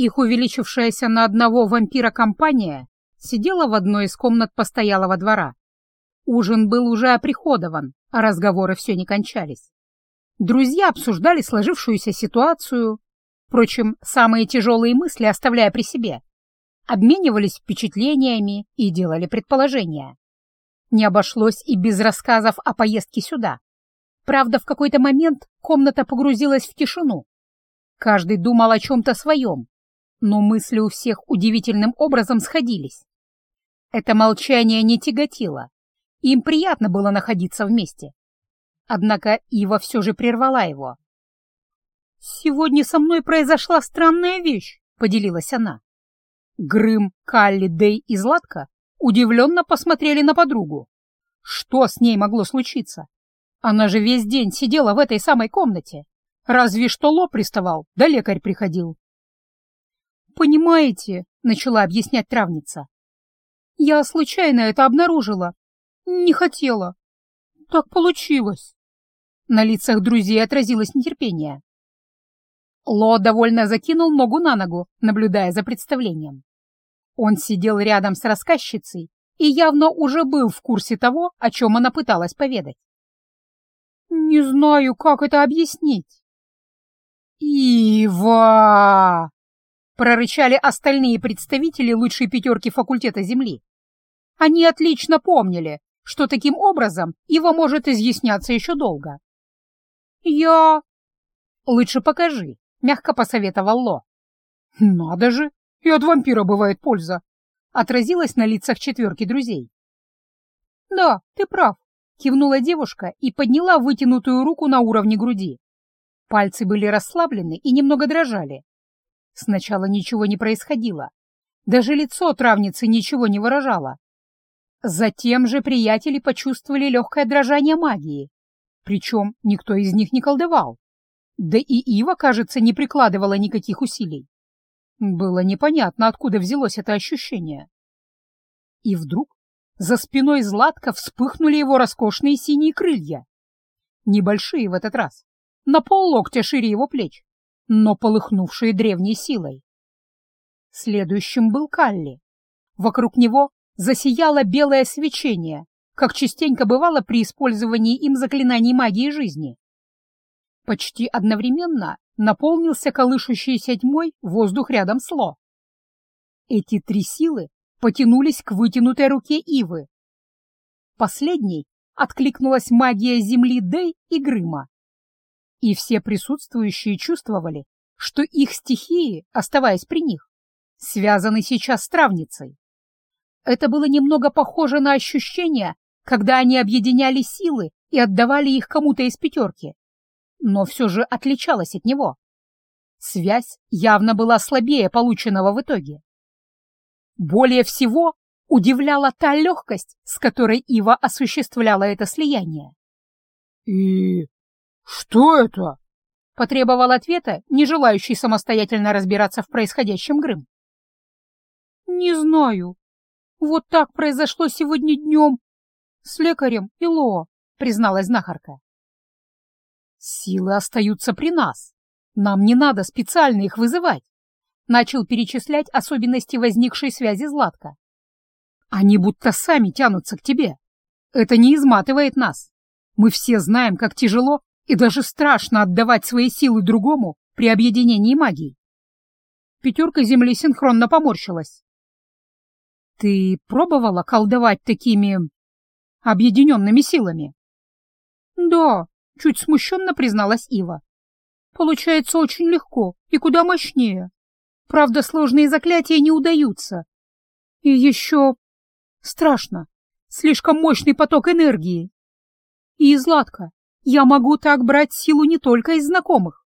Их увеличившаяся на одного вампира компания сидела в одной из комнат постоялого двора. Ужин был уже оприходован, а разговоры все не кончались. Друзья обсуждали сложившуюся ситуацию, впрочем, самые тяжелые мысли оставляя при себе, обменивались впечатлениями и делали предположения. Не обошлось и без рассказов о поездке сюда. Правда, в какой-то момент комната погрузилась в тишину. Каждый думал о чем-то своем, но мысли у всех удивительным образом сходились. Это молчание не тяготило, им приятно было находиться вместе. Однако Ива все же прервала его. «Сегодня со мной произошла странная вещь», — поделилась она. Грым, Калли, Дей и Златка удивленно посмотрели на подругу. Что с ней могло случиться? Она же весь день сидела в этой самой комнате. Разве что Ло приставал, да лекарь приходил. «Понимаете», — начала объяснять травница, — «я случайно это обнаружила. Не хотела. Так получилось». На лицах друзей отразилось нетерпение. Ло довольно закинул ногу на ногу, наблюдая за представлением. Он сидел рядом с рассказчицей и явно уже был в курсе того, о чем она пыталась поведать. «Не знаю, как это объяснить». «Ива!» — прорычали остальные представители лучшей пятерки факультета Земли. Они отлично помнили, что таким образом Ива может изъясняться еще долго. «Я...» «Лучше покажи», — мягко посоветовал Ло. «Надо же! И от вампира бывает польза!» — отразилась на лицах четверки друзей. «Да, ты прав», — кивнула девушка и подняла вытянутую руку на уровне груди. Пальцы были расслаблены и немного дрожали. Сначала ничего не происходило. Даже лицо травницы ничего не выражало. Затем же приятели почувствовали легкое дрожание магии. Причем никто из них не колдовал. Да и Ива, кажется, не прикладывала никаких усилий. Было непонятно, откуда взялось это ощущение. И вдруг за спиной Златка вспыхнули его роскошные синие крылья. Небольшие в этот раз, на пол локтя шире его плеч, но полыхнувшие древней силой. Следующим был Калли. Вокруг него засияло белое свечение, как частенько бывало при использовании им заклинаний магии жизни. Почти одновременно наполнился колышущейся тьмой воздух рядом с Ло. Эти три силы потянулись к вытянутой руке Ивы. Последней откликнулась магия земли Дэй и Грыма. И все присутствующие чувствовали, что их стихии, оставаясь при них, связаны сейчас с травницей. Это было немного похоже на ощущение, когда они объединяли силы и отдавали их кому-то из пятерки но все же отличалась от него. Связь явно была слабее полученного в итоге. Более всего удивляла та легкость, с которой Ива осуществляла это слияние. «И что это?» — потребовал ответа, не желающий самостоятельно разбираться в происходящем Грым. «Не знаю. Вот так произошло сегодня днем с лекарем и Ло», — призналась знахарка. «Силы остаются при нас. Нам не надо специально их вызывать», — начал перечислять особенности возникшей связи Златка. «Они будто сами тянутся к тебе. Это не изматывает нас. Мы все знаем, как тяжело и даже страшно отдавать свои силы другому при объединении магии». Пятерка земли синхронно поморщилась. «Ты пробовала колдовать такими объединенными силами?» «Да, Чуть смущенно призналась Ива. Получается очень легко и куда мощнее. Правда, сложные заклятия не удаются. И еще страшно. Слишком мощный поток энергии. И, Златка, я могу так брать силу не только из знакомых.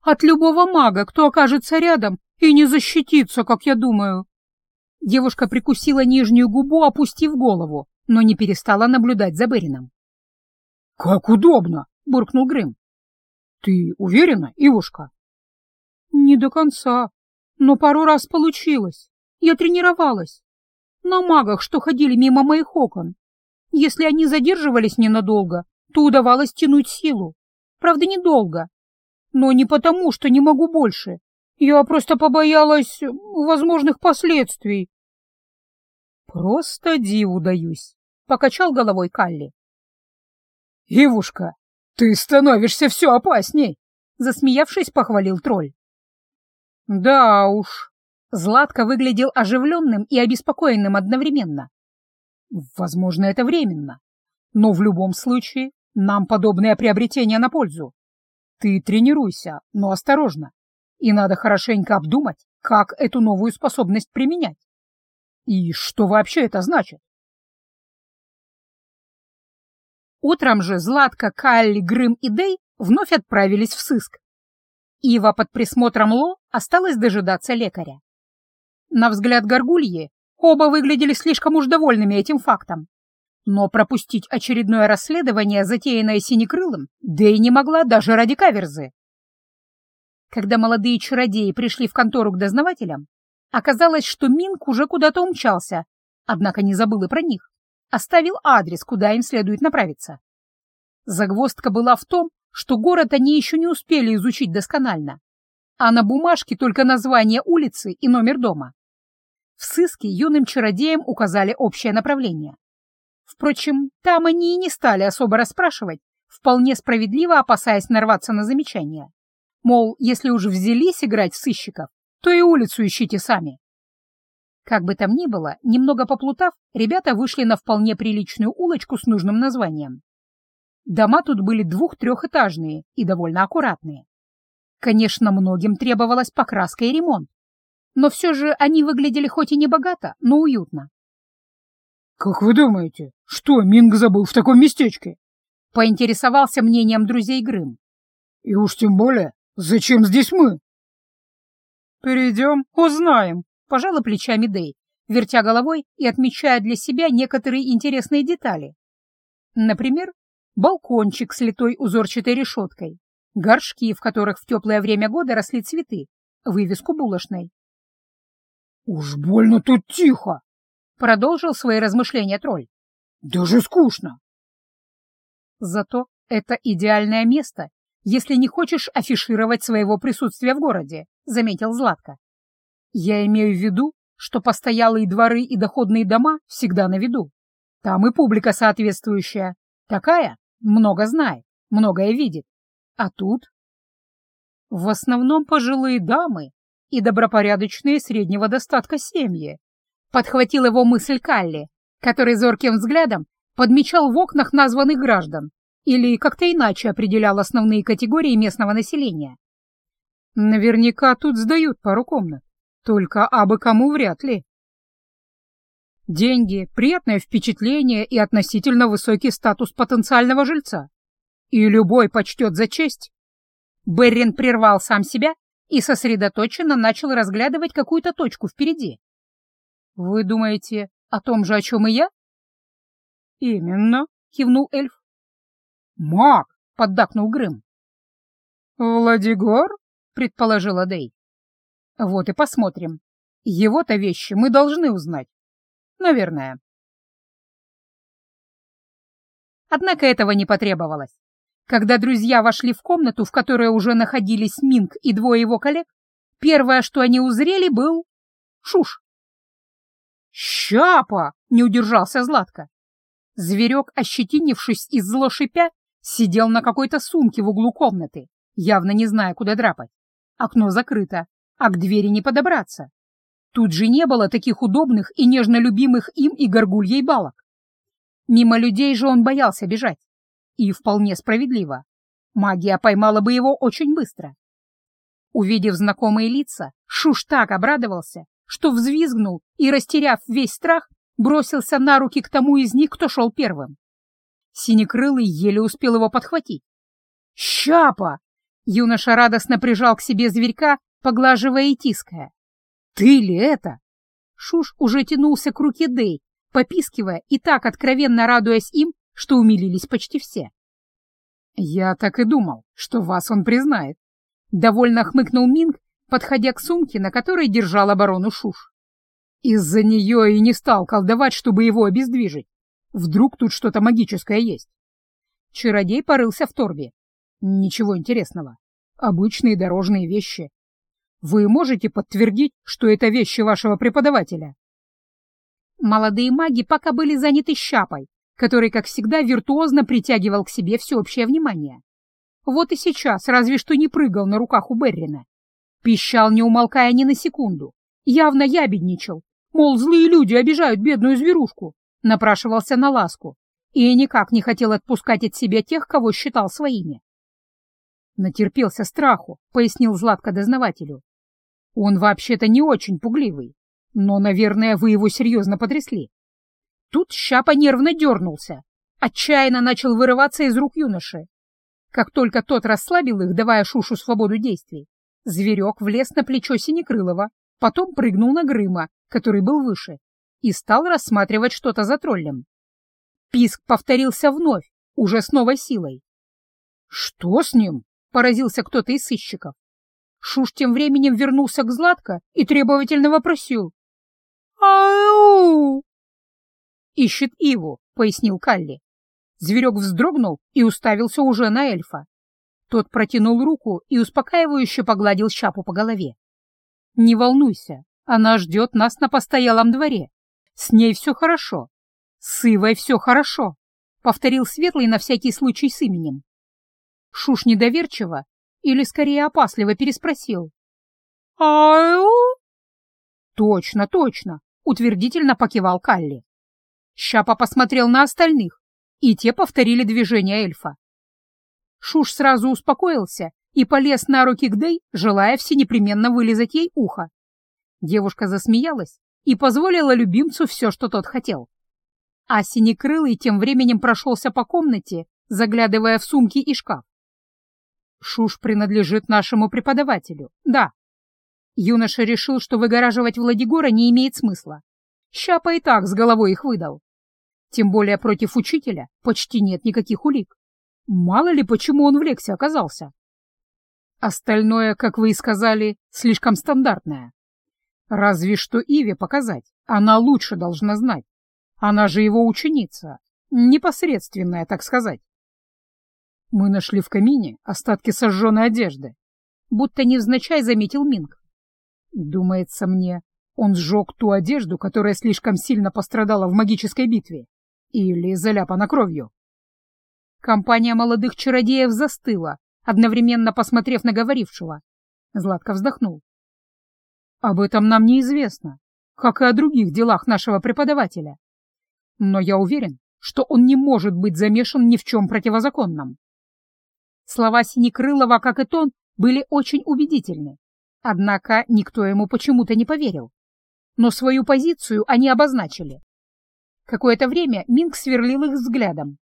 От любого мага, кто окажется рядом и не защитится, как я думаю. Девушка прикусила нижнюю губу, опустив голову, но не перестала наблюдать за Берином. «Как удобно!» буркнул Грым. Ты уверена, Ивушка? Не до конца, но пару раз получилось. Я тренировалась. На магах, что ходили мимо моих окон. Если они задерживались ненадолго, то удавалось тянуть силу. Правда, недолго. Но не потому, что не могу больше. Я просто побоялась возможных последствий. Просто диву даюсь, — покачал головой Калли. Ивушка, ты становишься все опасней, — засмеявшись, похвалил тролль. Да уж, Златко выглядел оживленным и обеспокоенным одновременно. Возможно, это временно, но в любом случае нам подобное приобретение на пользу. Ты тренируйся, но осторожно, и надо хорошенько обдумать, как эту новую способность применять. И что вообще это значит? Утром же Златка, Калли, Грым и Дей вновь отправились в сыск. Ива под присмотром Ло осталась дожидаться лекаря. На взгляд Горгульи оба выглядели слишком уж довольными этим фактом. Но пропустить очередное расследование, затеянное Синекрылым, Дэй не могла даже ради каверзы. Когда молодые чародеи пришли в контору к дознавателям, оказалось, что Минк уже куда-то умчался, однако не забыл и про них, оставил адрес, куда им следует направиться. Загвоздка была в том, что город они еще не успели изучить досконально, а на бумажке только название улицы и номер дома. В сыске юным чародеям указали общее направление. Впрочем, там они и не стали особо расспрашивать, вполне справедливо опасаясь нарваться на замечания. Мол, если уже взялись играть в сыщиков, то и улицу ищите сами. Как бы там ни было, немного поплутав, ребята вышли на вполне приличную улочку с нужным названием. Дома тут были двух-трехэтажные и довольно аккуратные. Конечно, многим требовалась покраска и ремонт, но все же они выглядели хоть и не богато, но уютно. «Как вы думаете, что Минг забыл в таком местечке?» — поинтересовался мнением друзей Грым. «И уж тем более, зачем здесь мы?» «Перейдем, узнаем», — пожала плечами Дэй, вертя головой и отмечая для себя некоторые интересные детали. Например, балкончик с литой узорчатой решеткой, горшки, в которых в теплое время года росли цветы, вывеску булочной. «Уж больно тут тихо!» — продолжил свои размышления тролль. «Даже скучно!» Зато это идеальное место, если не хочешь афишировать своего присутствия в городе, — заметил Златко. Я имею в виду, что постоялые дворы и доходные дома всегда на виду. Там и публика соответствующая. Такая много знает, многое видит. А тут? В основном пожилые дамы и добропорядочные среднего достатка семьи. Подхватил его мысль Калли, который зорким взглядом подмечал в окнах названных граждан или как-то иначе определял основные категории местного населения. Наверняка тут сдают пару комнат, только абы кому вряд ли. Деньги, приятное впечатление и относительно высокий статус потенциального жильца. И любой почтет за честь. Беррин прервал сам себя и сосредоточенно начал разглядывать какую-то точку впереди. «Вы думаете о том же, о чем и я?» «Именно», — кивнул эльф. «Маг!» — поддакнул Грым. «Владигор?» — предположила Дэй. «Вот и посмотрим. Его-то вещи мы должны узнать. Наверное». Однако этого не потребовалось. Когда друзья вошли в комнату, в которой уже находились Минг и двое его коллег, первое, что они узрели, был Шуш. «Щапа!» — не удержался Златко. Зверек, ощетинившись и зло шипя, сидел на какой-то сумке в углу комнаты, явно не зная, куда драпать. Окно закрыто, а к двери не подобраться. Тут же не было таких удобных и нежно любимых им и горгульей балок. Мимо людей же он боялся бежать. И вполне справедливо. Магия поймала бы его очень быстро. Увидев знакомые лица, Шуш так обрадовался, что взвизгнул и, растеряв весь страх, бросился на руки к тому из них, кто шел первым. Синекрылый еле успел его подхватить. «Щапа!» — юноша радостно прижал к себе зверька, поглаживая и тиская. «Ты ли это?» Шуш уже тянулся к руке Дэй, попискивая и так откровенно радуясь им, что умилились почти все. «Я так и думал, что вас он признает», — довольно хмыкнул Минг, подходя к сумке, на которой держал оборону Шуш. «Из-за нее и не стал колдовать, чтобы его обездвижить. Вдруг тут что-то магическое есть?» Чародей порылся в торбе. «Ничего интересного. Обычные дорожные вещи. Вы можете подтвердить, что это вещи вашего преподавателя?» Молодые маги пока были заняты щапой, который, как всегда, виртуозно притягивал к себе всеобщее внимание. Вот и сейчас разве что не прыгал на руках у Беррина. Пищал, не умолкая ни на секунду. Явно ябедничал. Мол, злые люди обижают бедную зверушку. Напрашивался на ласку. И никак не хотел отпускать от себя тех, кого считал своими. Натерпелся страху, пояснил Златко дознавателю. Он вообще-то не очень пугливый, но, наверное, вы его серьезно потрясли. Тут Щапа нервно дернулся, отчаянно начал вырываться из рук юноши. Как только тот расслабил их, давая Шушу свободу действий, зверек влез на плечо Синекрылова, потом прыгнул на Грыма, который был выше, и стал рассматривать что-то за троллем. Писк повторился вновь, уже с новой силой. «Что с ним?» — поразился кто-то из сыщиков. Шуш тем временем вернулся к Златко и требовательно вопросил. «Ау!» «Ищет Иву», — пояснил Калли. Зверек вздрогнул и уставился уже на эльфа. Тот протянул руку и успокаивающе погладил Щапу по голове. «Не волнуйся, она ждет нас на постоялом дворе. С ней все хорошо. С Ивой все хорошо», — повторил Светлый на всякий случай с именем. Шуш недоверчиво или, скорее, опасливо переспросил. «Ау?» «Точно, точно», — утвердительно покивал Калли. Щапа посмотрел на остальных, и те повторили движение эльфа. Шуш сразу успокоился и полез на руки к Дэй, желая всенепременно вылезать ей ухо. Девушка засмеялась и позволила любимцу все, что тот хотел. А Синекрылый тем временем прошелся по комнате, заглядывая в сумки и шкаф. Шуш принадлежит нашему преподавателю, да. Юноша решил, что выгораживать Владигора не имеет смысла. Щапа и так с головой их выдал. Тем более против учителя почти нет никаких улик. Мало ли, почему он в Лексе оказался. Остальное, как вы и сказали, слишком стандартное. Разве что Иве показать, она лучше должна знать. Она же его ученица, непосредственная, так сказать. Мы нашли в камине остатки сожженной одежды, будто невзначай заметил Минг. Думается мне, он сжег ту одежду, которая слишком сильно пострадала в магической битве. Или заляпана кровью. Компания молодых чародеев застыла, одновременно посмотрев на говорившего. Златко вздохнул. Об этом нам неизвестно, как и о других делах нашего преподавателя. Но я уверен, что он не может быть замешан ни в чем противозаконном. Слова Синекрылова, как и тон, были очень убедительны. Однако никто ему почему-то не поверил. Но свою позицию они обозначили. Какое-то время Минг сверлил их взглядом.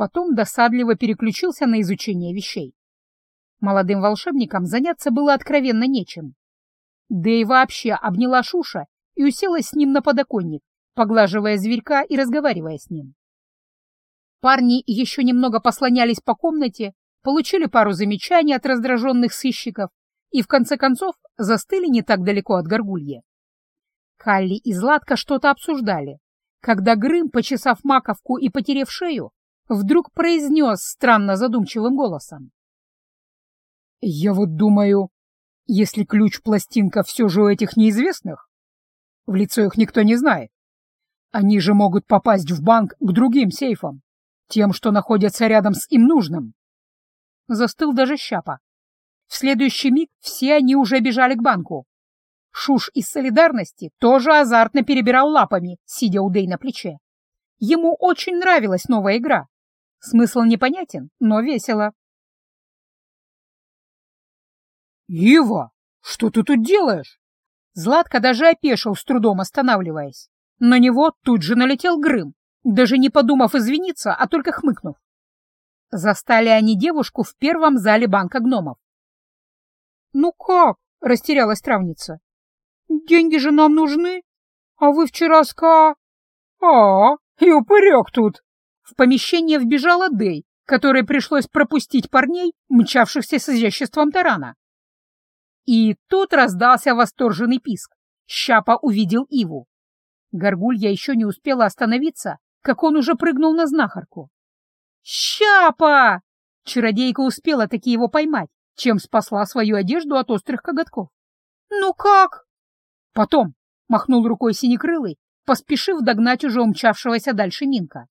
Потом досадливо переключился на изучение вещей. Молодым волшебникам заняться было откровенно нечем. Да и вообще обняла Шуша и уселась с ним на подоконник, поглаживая зверька и разговаривая с ним. Парни еще немного послонялись по комнате, получили пару замечаний от раздраженных сыщиков и, в конце концов, застыли не так далеко от горгульи. Калли и Златка что-то обсуждали, когда Грым, почесав маковку и потерев шею, вдруг произнес странно задумчивым голосом. «Я вот думаю, если ключ-пластинка все же у этих неизвестных, в лицо их никто не знает, они же могут попасть в банк к другим сейфам, тем, что находятся рядом с им нужным». Застыл даже Щапа. В следующий миг все они уже бежали к банку, Шуш из солидарности тоже азартно перебирал лапами, сидя у Дэй на плече. Ему очень нравилась новая игра. Смысл непонятен, но весело. «Ива, что ты тут делаешь?» Златко даже опешил, с трудом останавливаясь. На него тут же налетел Грым, даже не подумав извиниться, а только хмыкнув. Застали они девушку в первом зале банка гномов. «Ну как?» — растерялась травница. Деньги же нам нужны. А вы вчера ска... А, и упырек тут. В помещение вбежала Дэй, которой пришлось пропустить парней, мчавшихся с изяществом тарана. И тут раздался восторженный писк. Щапа увидел Иву. Горгулья еще не успела остановиться, как он уже прыгнул на знахарку. «Щапа!» Чародейка успела таки его поймать, чем спасла свою одежду от острых коготков. Ну как? Потом, махнул рукой синекрылый, поспешив догнать уже умчавшегося дальше Минка.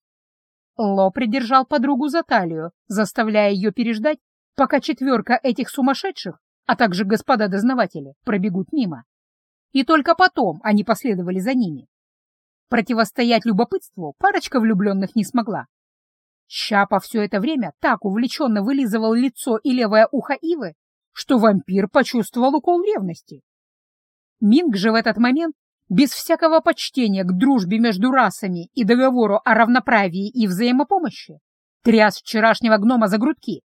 Ло придержал подругу за талию, заставляя ее переждать, пока четверка этих сумасшедших, а также господа дознаватели, пробегут мимо. И только потом они последовали за ними. Противостоять любопытству парочка влюбленных не смогла. Щапа все это время так увлеченно вылизывал лицо и левое ухо Ивы, что вампир почувствовал укол ревности. Минг же в этот момент, без всякого почтения к дружбе между расами и договору о равноправии и взаимопомощи, тряс вчерашнего гнома за грудки.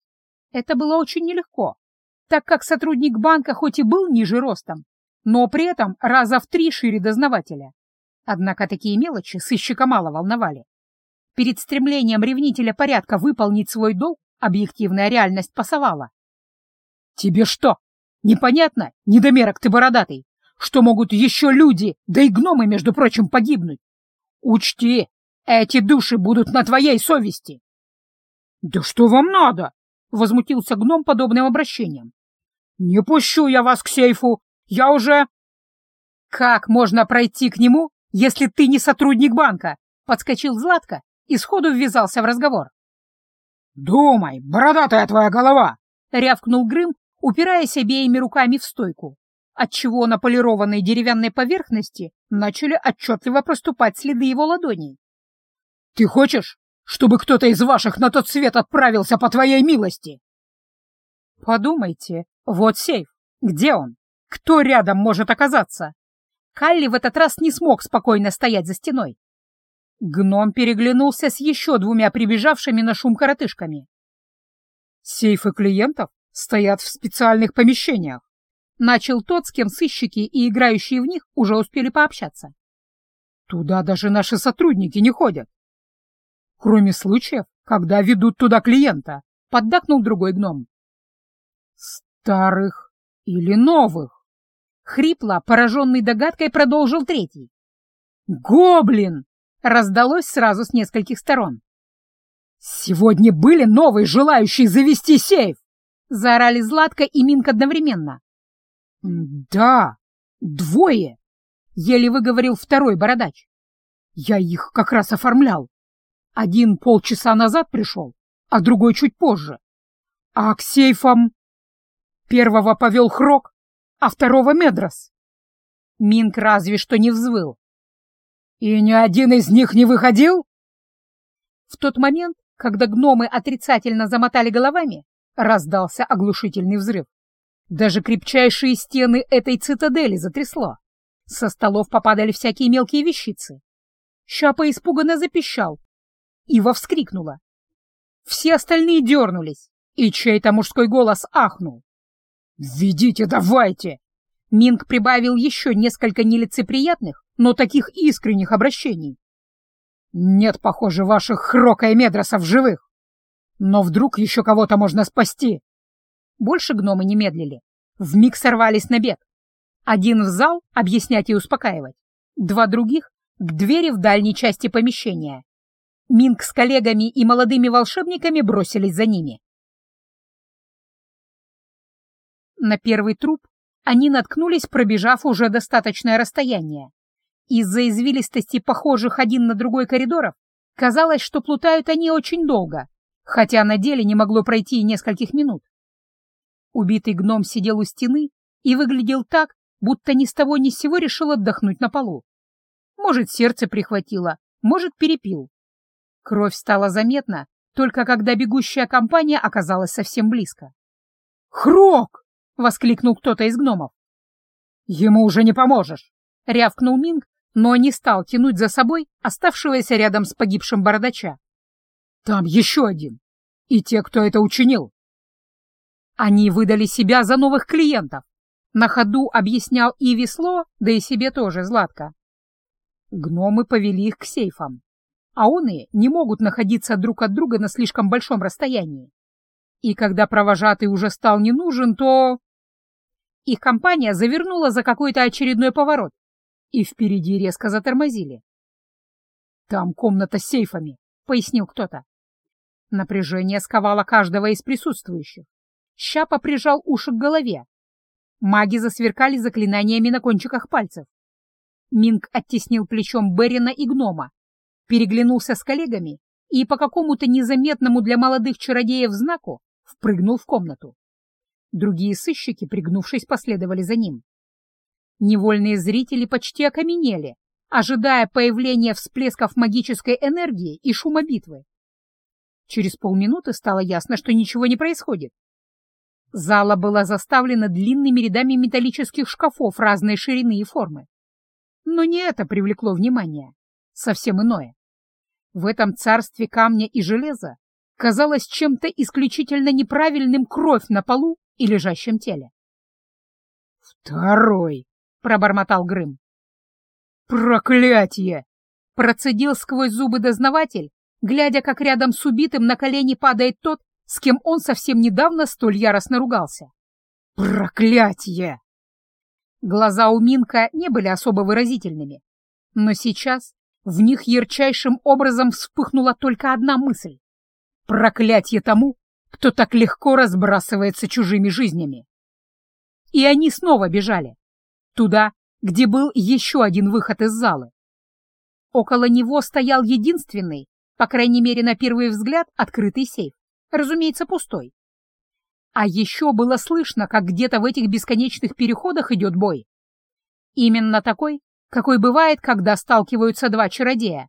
Это было очень нелегко, так как сотрудник банка хоть и был ниже ростом, но при этом раза в три шире дознавателя. Однако такие мелочи сыщика мало волновали. Перед стремлением ревнителя порядка выполнить свой долг объективная реальность пасовала. «Тебе что, непонятно, недомерок ты бородатый, что могут еще люди, да и гномы, между прочим, погибнуть? Учти, эти души будут на твоей совести!» «Да что вам надо?» — возмутился гном подобным обращением. «Не пущу я вас к сейфу, я уже...» «Как можно пройти к нему, если ты не сотрудник банка?» — подскочил Златко и сходу ввязался в разговор. «Думай, бородатая твоя голова!» — рявкнул Грым, упираясь обеими руками в стойку, отчего на полированной деревянной поверхности начали отчетливо проступать следы его ладоней. «Ты хочешь, чтобы кто-то из ваших на тот свет отправился по твоей милости?» «Подумайте, вот сейф. Где он? Кто рядом может оказаться?» Калли в этот раз не смог спокойно стоять за стеной. Гном переглянулся с еще двумя прибежавшими на шум коротышками. «Сейфы клиентов стоят в специальных помещениях», — начал тот, с кем сыщики и играющие в них уже успели пообщаться. «Туда даже наши сотрудники не ходят. Кроме случаев, когда ведут туда клиента», — поддакнул другой гном. «Старых или новых?» — хрипло, пораженный догадкой, продолжил третий. «Гоблин!» раздалось сразу с нескольких сторон. «Сегодня были новые желающие завести сейф!» — заорали Златка и Минк одновременно. «Да, двое!» — еле выговорил второй бородач. «Я их как раз оформлял. Один полчаса назад пришел, а другой чуть позже. А к сейфам...» Первого повел Хрок, а второго Медрос. Минк разве что не взвыл. «И ни один из них не выходил?» В тот момент, когда гномы отрицательно замотали головами, раздался оглушительный взрыв. Даже крепчайшие стены этой цитадели затрясло. Со столов попадали всякие мелкие вещицы. Щапа испуганно запищал. Ива вскрикнула. Все остальные дернулись, и чей-то мужской голос ахнул. «Ведите, давайте!» Минг прибавил еще несколько нелицеприятных, но таких искренних обращений. Нет, похоже, ваших Хрока и Медросов живых. Но вдруг еще кого-то можно спасти. Больше гномы не медлили. Вмиг сорвались на бег. Один в зал объяснять и успокаивать. Два других — к двери в дальней части помещения. Минг с коллегами и молодыми волшебниками бросились за ними. На первый труп они наткнулись, пробежав уже достаточное расстояние. Из-за извилистости похожих один на другой коридоров казалось, что плутают они очень долго, хотя на деле не могло пройти и нескольких минут. Убитый гном сидел у стены и выглядел так, будто ни с того ни с сего решил отдохнуть на полу. Может, сердце прихватило, может, перепил. Кровь стала заметна, только когда бегущая компания оказалась совсем близко. «Хрок!» — воскликнул кто-то из гномов. «Ему уже не поможешь!» — рявкнул Минг, но не стал тянуть за собой оставшегося рядом с погибшим бородача. «Там еще один! И те, кто это учинил!» Они выдали себя за новых клиентов. На ходу объяснял и весло, да и себе тоже Златко. Гномы повели их к сейфам, а оные не могут находиться друг от друга на слишком большом расстоянии. И когда провожатый уже стал не нужен, то... Их компания завернула за какой-то очередной поворот, и впереди резко затормозили. «Там комната с сейфами», — пояснил кто-то. Напряжение сковало каждого из присутствующих. Щапа прижал уши к голове. Маги засверкали заклинаниями на кончиках пальцев. Минг оттеснил плечом Берина и гнома, переглянулся с коллегами и по какому-то незаметному для молодых чародеев знаку впрыгнул в комнату. Другие сыщики, пригнувшись, последовали за ним. Невольные зрители почти окаменели, ожидая появления всплесков магической энергии и шума битвы. Через полминуты стало ясно, что ничего не происходит. Зала была заставлена длинными рядами металлических шкафов разной ширины и формы. Но не это привлекло внимание, совсем иное. В этом царстве камня и железа казалось чем-то исключительно неправильным кровь на полу и лежащем теле. «Второй!» — пробормотал Грым. «Проклятие!» — процедил сквозь зубы дознаватель, глядя, как рядом с убитым на колени падает тот, с кем он совсем недавно столь яростно ругался. «Проклятие!» Глаза у Минка не были особо выразительными, но сейчас в них ярчайшим образом вспыхнула только одна мысль — проклятие тому, кто так легко разбрасывается чужими жизнями. И они снова бежали. Туда, где был еще один выход из залы. Около него стоял единственный, по крайней мере на первый взгляд, открытый сейф, разумеется, пустой. А еще было слышно, как где-то в этих бесконечных переходах идет бой. Именно такой, какой бывает, когда сталкиваются два чародея.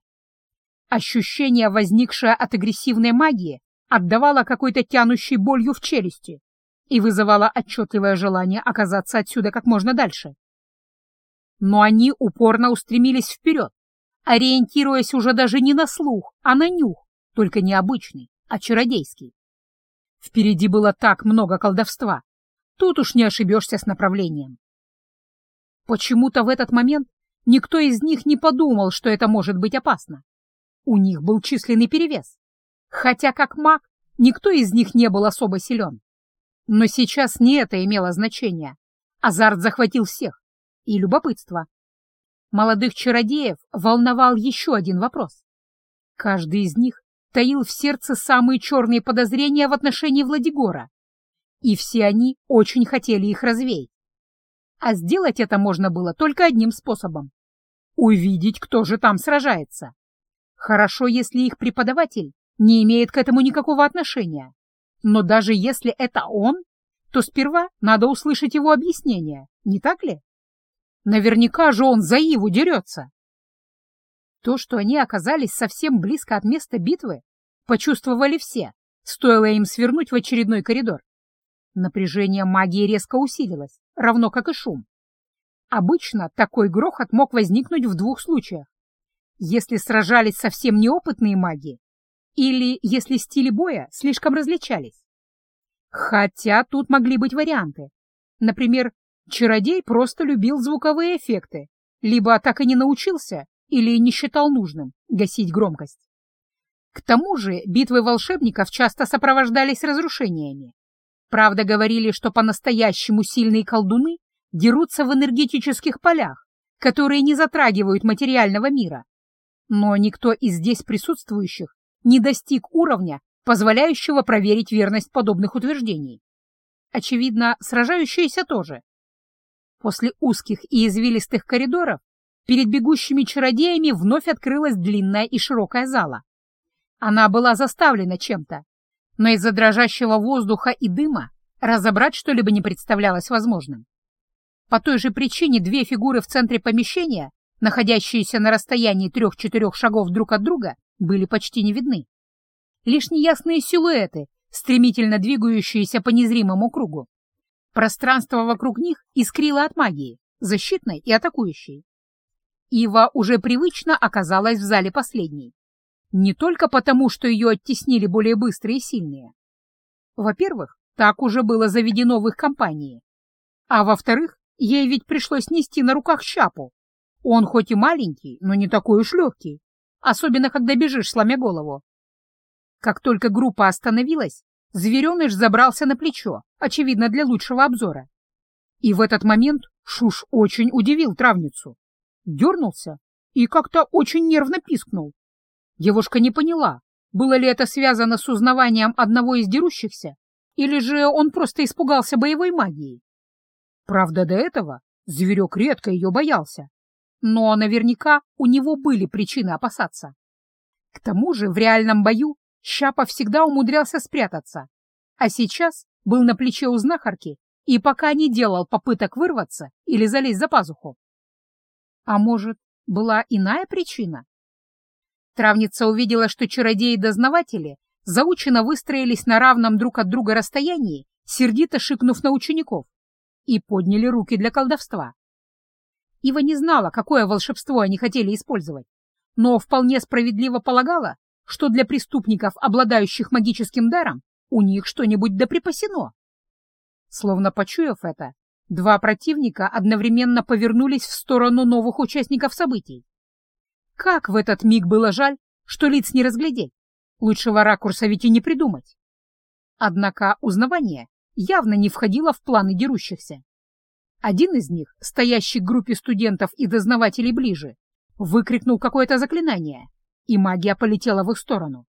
Ощущение, возникшее от агрессивной магии, отдавало какой-то тянущей болью в челюсти и вызывало отчетливое желание оказаться отсюда как можно дальше но они упорно устремились вперед, ориентируясь уже даже не на слух, а на нюх, только не обычный, а чародейский. Впереди было так много колдовства, тут уж не ошибешься с направлением. Почему-то в этот момент никто из них не подумал, что это может быть опасно. У них был численный перевес, хотя как маг никто из них не был особо силен. Но сейчас не это имело значения. Азарт захватил всех и любопытство. Молодых чародеев волновал еще один вопрос. Каждый из них таил в сердце самые черные подозрения в отношении Владигора, и все они очень хотели их развеять. А сделать это можно было только одним способом — увидеть, кто же там сражается. Хорошо, если их преподаватель не имеет к этому никакого отношения. Но даже если это он, то сперва надо услышать его объяснение, не так ли? Наверняка же он за Иву дерется. То, что они оказались совсем близко от места битвы, почувствовали все, стоило им свернуть в очередной коридор. Напряжение магии резко усилилось, равно как и шум. Обычно такой грохот мог возникнуть в двух случаях. Если сражались совсем неопытные маги, или если стили боя слишком различались. Хотя тут могли быть варианты. Например, Чародей просто любил звуковые эффекты, либо так и не научился, или не считал нужным гасить громкость. К тому же битвы волшебников часто сопровождались разрушениями. Правда, говорили, что по-настоящему сильные колдуны дерутся в энергетических полях, которые не затрагивают материального мира. Но никто из здесь присутствующих не достиг уровня, позволяющего проверить верность подобных утверждений. Очевидно, сражающиеся тоже, После узких и извилистых коридоров перед бегущими чародеями вновь открылась длинная и широкая зала. Она была заставлена чем-то, но из-за дрожащего воздуха и дыма разобрать что-либо не представлялось возможным. По той же причине две фигуры в центре помещения, находящиеся на расстоянии трех-четырех шагов друг от друга, были почти не видны. Лишь неясные силуэты, стремительно двигающиеся по незримому кругу. Пространство вокруг них искрило от магии, защитной и атакующей. Ива уже привычно оказалась в зале последней. Не только потому, что ее оттеснили более быстрые и сильные. Во-первых, так уже было заведено в их компании. А во-вторых, ей ведь пришлось нести на руках щапу. Он хоть и маленький, но не такой уж легкий, особенно когда бежишь, сломя голову. Как только группа остановилась, Звереныш забрался на плечо, очевидно, для лучшего обзора. И в этот момент Шуш очень удивил травницу. Дернулся и как-то очень нервно пискнул. Девушка не поняла, было ли это связано с узнаванием одного из дерущихся, или же он просто испугался боевой магии. Правда, до этого зверек редко ее боялся, но наверняка у него были причины опасаться. К тому же в реальном бою Щапа всегда умудрялся спрятаться, а сейчас был на плече у знахарки и пока не делал попыток вырваться или залезть за пазуху. А может, была иная причина? Травница увидела, что чародеи-дознаватели заучено выстроились на равном друг от друга расстоянии, сердито шикнув на учеников, и подняли руки для колдовства. Ива не знала, какое волшебство они хотели использовать, но вполне справедливо полагала, что для преступников, обладающих магическим даром, у них что-нибудь да припасено. Словно почуяв это, два противника одновременно повернулись в сторону новых участников событий. Как в этот миг было жаль, что лиц не разглядеть. Лучшего ракурса ведь и не придумать. Однако узнавание явно не входило в планы дерущихся. Один из них, стоящий к группе студентов и дознавателей ближе, выкрикнул какое-то заклинание, и магия полетела в их сторону.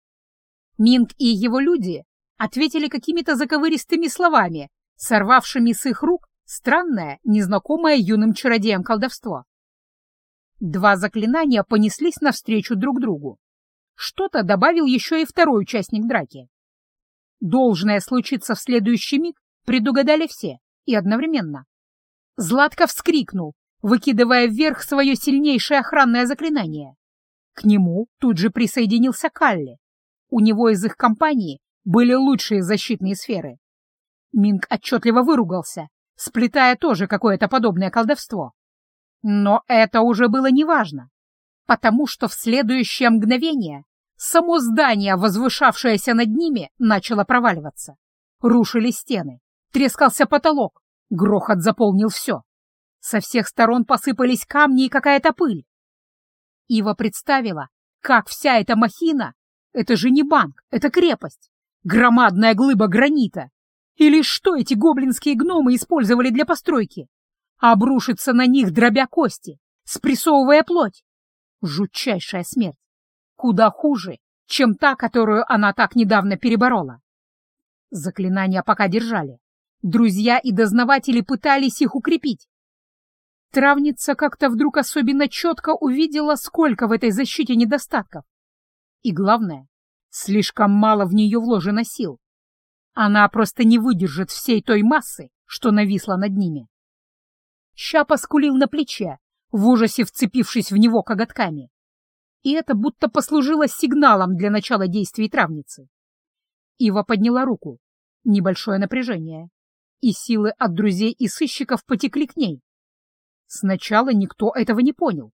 Минг и его люди ответили какими-то заковыристыми словами, сорвавшими с их рук странное, незнакомое юным чародеям колдовство. Два заклинания понеслись навстречу друг другу. Что-то добавил еще и второй участник драки. Должное случиться в следующий миг предугадали все и одновременно. Златко вскрикнул, выкидывая вверх свое сильнейшее охранное заклинание. К нему тут же присоединился Калли. У него из их компании были лучшие защитные сферы. Минг отчетливо выругался, сплетая тоже какое-то подобное колдовство. Но это уже было неважно, потому что в следующее мгновение само здание, возвышавшееся над ними, начало проваливаться. Рушили стены, трескался потолок, грохот заполнил все. Со всех сторон посыпались камни и какая-то пыль. Ива представила, как вся эта махина — это же не банк, это крепость, громадная глыба гранита. Или что эти гоблинские гномы использовали для постройки? Обрушится на них, дробя кости, спрессовывая плоть. Жутчайшая смерть. Куда хуже, чем та, которую она так недавно переборола. Заклинания пока держали. Друзья и дознаватели пытались их укрепить. Травница как-то вдруг особенно четко увидела, сколько в этой защите недостатков. И главное, слишком мало в нее вложено сил. Она просто не выдержит всей той массы, что нависла над ними. Ща поскулил на плече, в ужасе вцепившись в него коготками. И это будто послужило сигналом для начала действий травницы. Ива подняла руку. Небольшое напряжение. И силы от друзей и сыщиков потекли к ней. Сначала никто этого не понял.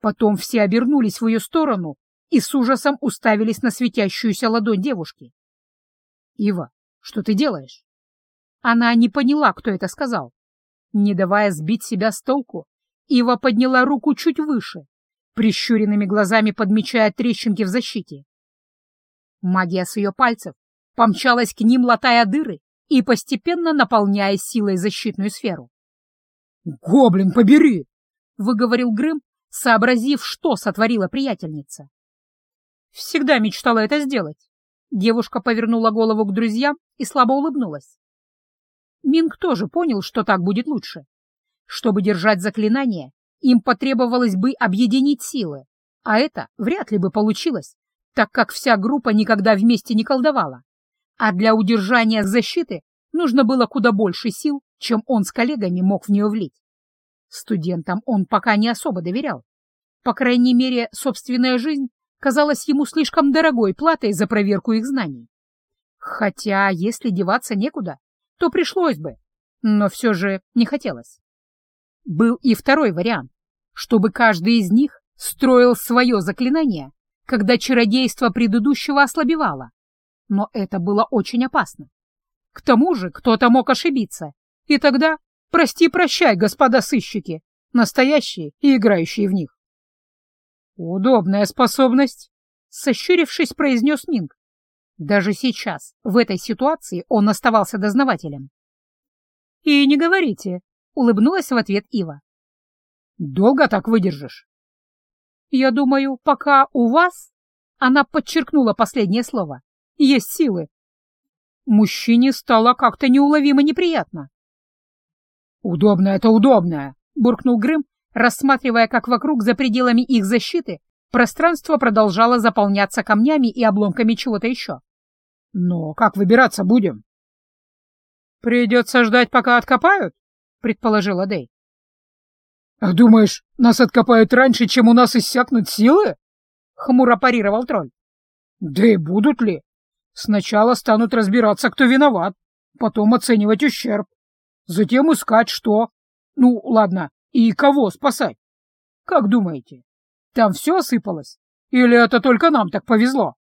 Потом все обернулись в ее сторону и с ужасом уставились на светящуюся ладонь девушки. «Ива, что ты делаешь?» Она не поняла, кто это сказал. Не давая сбить себя с толку, Ива подняла руку чуть выше, прищуренными глазами подмечая трещинки в защите. Магия с ее пальцев помчалась к ним, латая дыры и постепенно наполняя силой защитную сферу. «Гоблин, побери!» — выговорил Грым, сообразив, что сотворила приятельница. «Всегда мечтала это сделать». Девушка повернула голову к друзьям и слабо улыбнулась. Минг тоже понял, что так будет лучше. Чтобы держать заклинание, им потребовалось бы объединить силы, а это вряд ли бы получилось, так как вся группа никогда вместе не колдовала. А для удержания защиты нужно было куда больше сил, чем он с коллегами мог в нее влить. Студентам он пока не особо доверял. По крайней мере, собственная жизнь казалась ему слишком дорогой платой за проверку их знаний. Хотя, если деваться некуда, то пришлось бы, но все же не хотелось. Был и второй вариант, чтобы каждый из них строил свое заклинание, когда чародейство предыдущего ослабевало. Но это было очень опасно. К тому же кто-то мог ошибиться, и тогда прости-прощай, господа сыщики, настоящие и играющие в них. Удобная способность, сощурившись, произнес Минг. Даже сейчас, в этой ситуации, он оставался дознавателем. «И не говорите», — улыбнулась в ответ Ива. «Долго так выдержишь?» «Я думаю, пока у вас...» Она подчеркнула последнее слово. «Есть силы, Мужчине стало как-то неуловимо неприятно. «Удобно это удобно!» — буркнул Грым, рассматривая, как вокруг, за пределами их защиты, пространство продолжало заполняться камнями и обломками чего-то еще. «Но как выбираться будем?» «Придется ждать, пока откопают?» — предположила Дэй. «А думаешь, нас откопают раньше, чем у нас иссякнут силы?» — хмуро парировал тролль. «Да и будут ли? Сначала станут разбираться, кто виноват, потом оценивать ущерб, затем искать что. Ну, ладно, и кого спасать? Как думаете, там все осыпалось? Или это только нам так повезло?»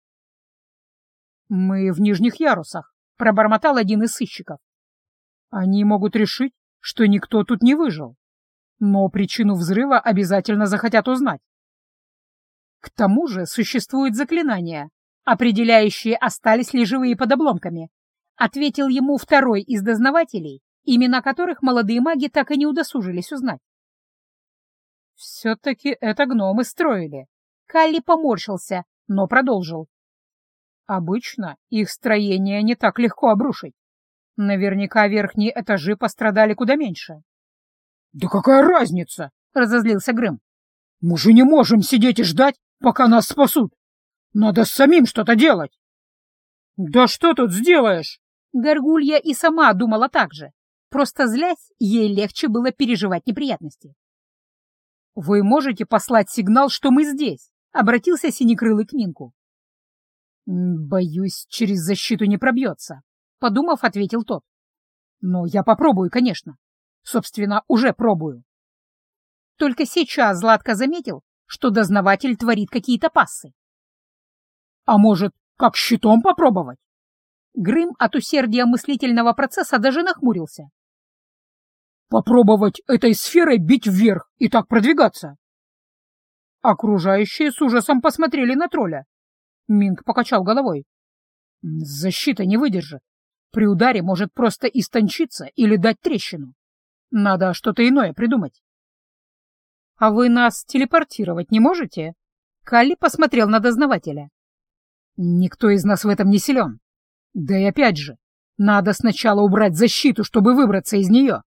«Мы в нижних ярусах», — пробормотал один из сыщиков. «Они могут решить, что никто тут не выжил, но причину взрыва обязательно захотят узнать. К тому же существует заклинание, определяющие, остались ли живые под обломками, ответил ему второй из дознавателей, имена которых молодые маги так и не удосужились узнать. Все-таки это гномы строили. Калли поморщился, но продолжил. Обычно их строение не так легко обрушить. Наверняка верхние этажи пострадали куда меньше. — Да какая разница? — разозлился Грым. — Мы же не можем сидеть и ждать, пока нас спасут. Надо самим что-то делать. — Да что тут сделаешь? Горгулья и сама думала так же. Просто злясь, ей легче было переживать неприятности. — Вы можете послать сигнал, что мы здесь? — обратился Синекрылый к Минку. — Боюсь, через защиту не пробьется, — подумав, ответил тот. — Но я попробую, конечно. Собственно, уже пробую. Только сейчас Златко заметил, что дознаватель творит какие-то пассы. А может, как щитом попробовать? Грым от усердия мыслительного процесса даже нахмурился. Попробовать этой сферой бить вверх и так продвигаться. Окружающие с ужасом посмотрели на тролля. Минг покачал головой. Защита не выдержит. При ударе может просто истончиться или дать трещину. Надо что-то иное придумать. «А вы нас телепортировать не можете?» Калли посмотрел на дознавателя. «Никто из нас в этом не силен. Да и опять же, надо сначала убрать защиту, чтобы выбраться из нее.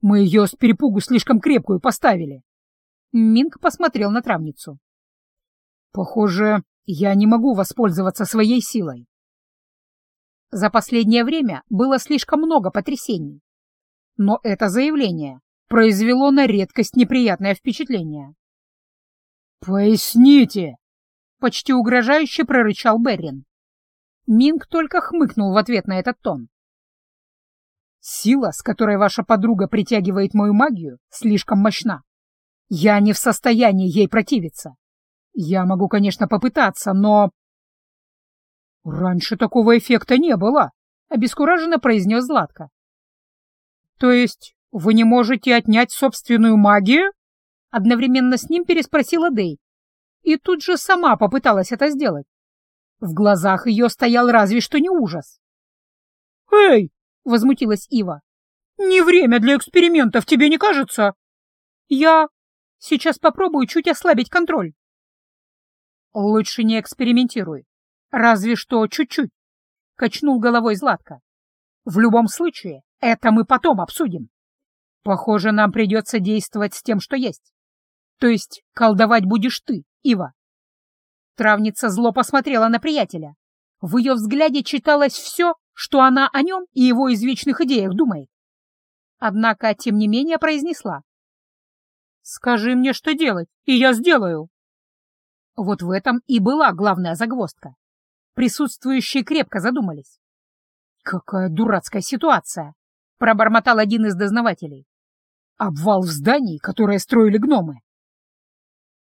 Мы ее с перепугу слишком крепкую поставили». Минг посмотрел на травницу. «Похоже, я не могу воспользоваться своей силой». За последнее время было слишком много потрясений. Но это заявление произвело на редкость неприятное впечатление. «Поясните!» — почти угрожающе прорычал Беррин. Минг только хмыкнул в ответ на этот тон. «Сила, с которой ваша подруга притягивает мою магию, слишком мощна. Я не в состоянии ей противиться. Я могу, конечно, попытаться, но...» «Раньше такого эффекта не было», — обескураженно произнес Златко. «То есть «Вы не можете отнять собственную магию?» Одновременно с ним переспросила Дэй. И тут же сама попыталась это сделать. В глазах ее стоял разве что не ужас. «Эй!» — возмутилась Ива. «Не время для экспериментов, тебе не кажется?» «Я сейчас попробую чуть ослабить контроль». «Лучше не экспериментируй. Разве что чуть-чуть», — качнул головой Златко. «В любом случае, это мы потом обсудим». Похоже, нам придется действовать с тем, что есть. То есть колдовать будешь ты, Ива. Травница зло посмотрела на приятеля. В ее взгляде читалось все, что она о нем и его извечных идеях думает. Однако, тем не менее, произнесла. «Скажи мне, что делать, и я сделаю». Вот в этом и была главная загвоздка. Присутствующие крепко задумались. «Какая дурацкая ситуация!» — пробормотал один из дознавателей. Обвал в здании, которое строили гномы.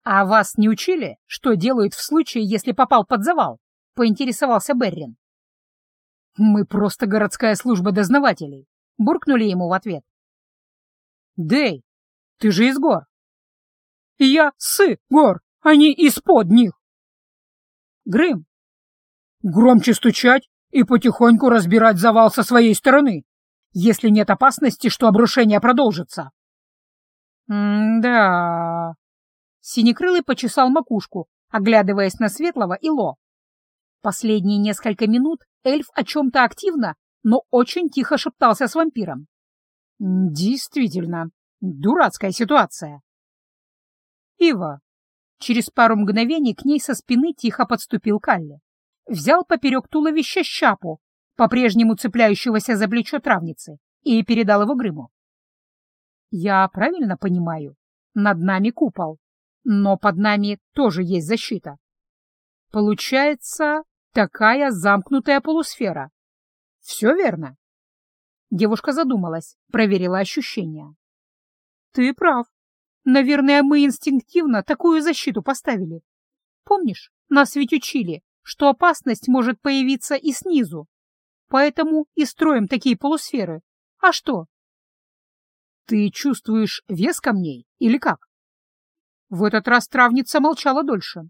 А вас не учили, что делают в случае, если попал под завал? Поинтересовался Беррин. Мы просто городская служба дознавателей, буркнули ему в ответ. Дэй, ты же из гор. Я с гор, а не из-под них. Грым. Громче стучать и потихоньку разбирать завал со своей стороны, если нет опасности, что обрушение продолжится. «М-да...» Синекрылый почесал макушку, оглядываясь на Светлого и Ло. Последние несколько минут эльф о чем-то активно, но очень тихо шептался с вампиром. Действительно, дурацкая ситуация. Ива. Через пару мгновений к ней со спины тихо подступил Калли. Взял поперек туловища щапу, по-прежнему цепляющегося за плечо травницы, и передал его Грыму. «Я правильно понимаю? Над нами купол, но под нами тоже есть защита. Получается, такая замкнутая полусфера. Все верно?» Девушка задумалась, проверила ощущения. «Ты прав. Наверное, мы инстинктивно такую защиту поставили. Помнишь, нас ведь учили, что опасность может появиться и снизу. Поэтому и строим такие полусферы. А что? Ты чувствуешь вес камней или как? В этот раз травница молчала дольше.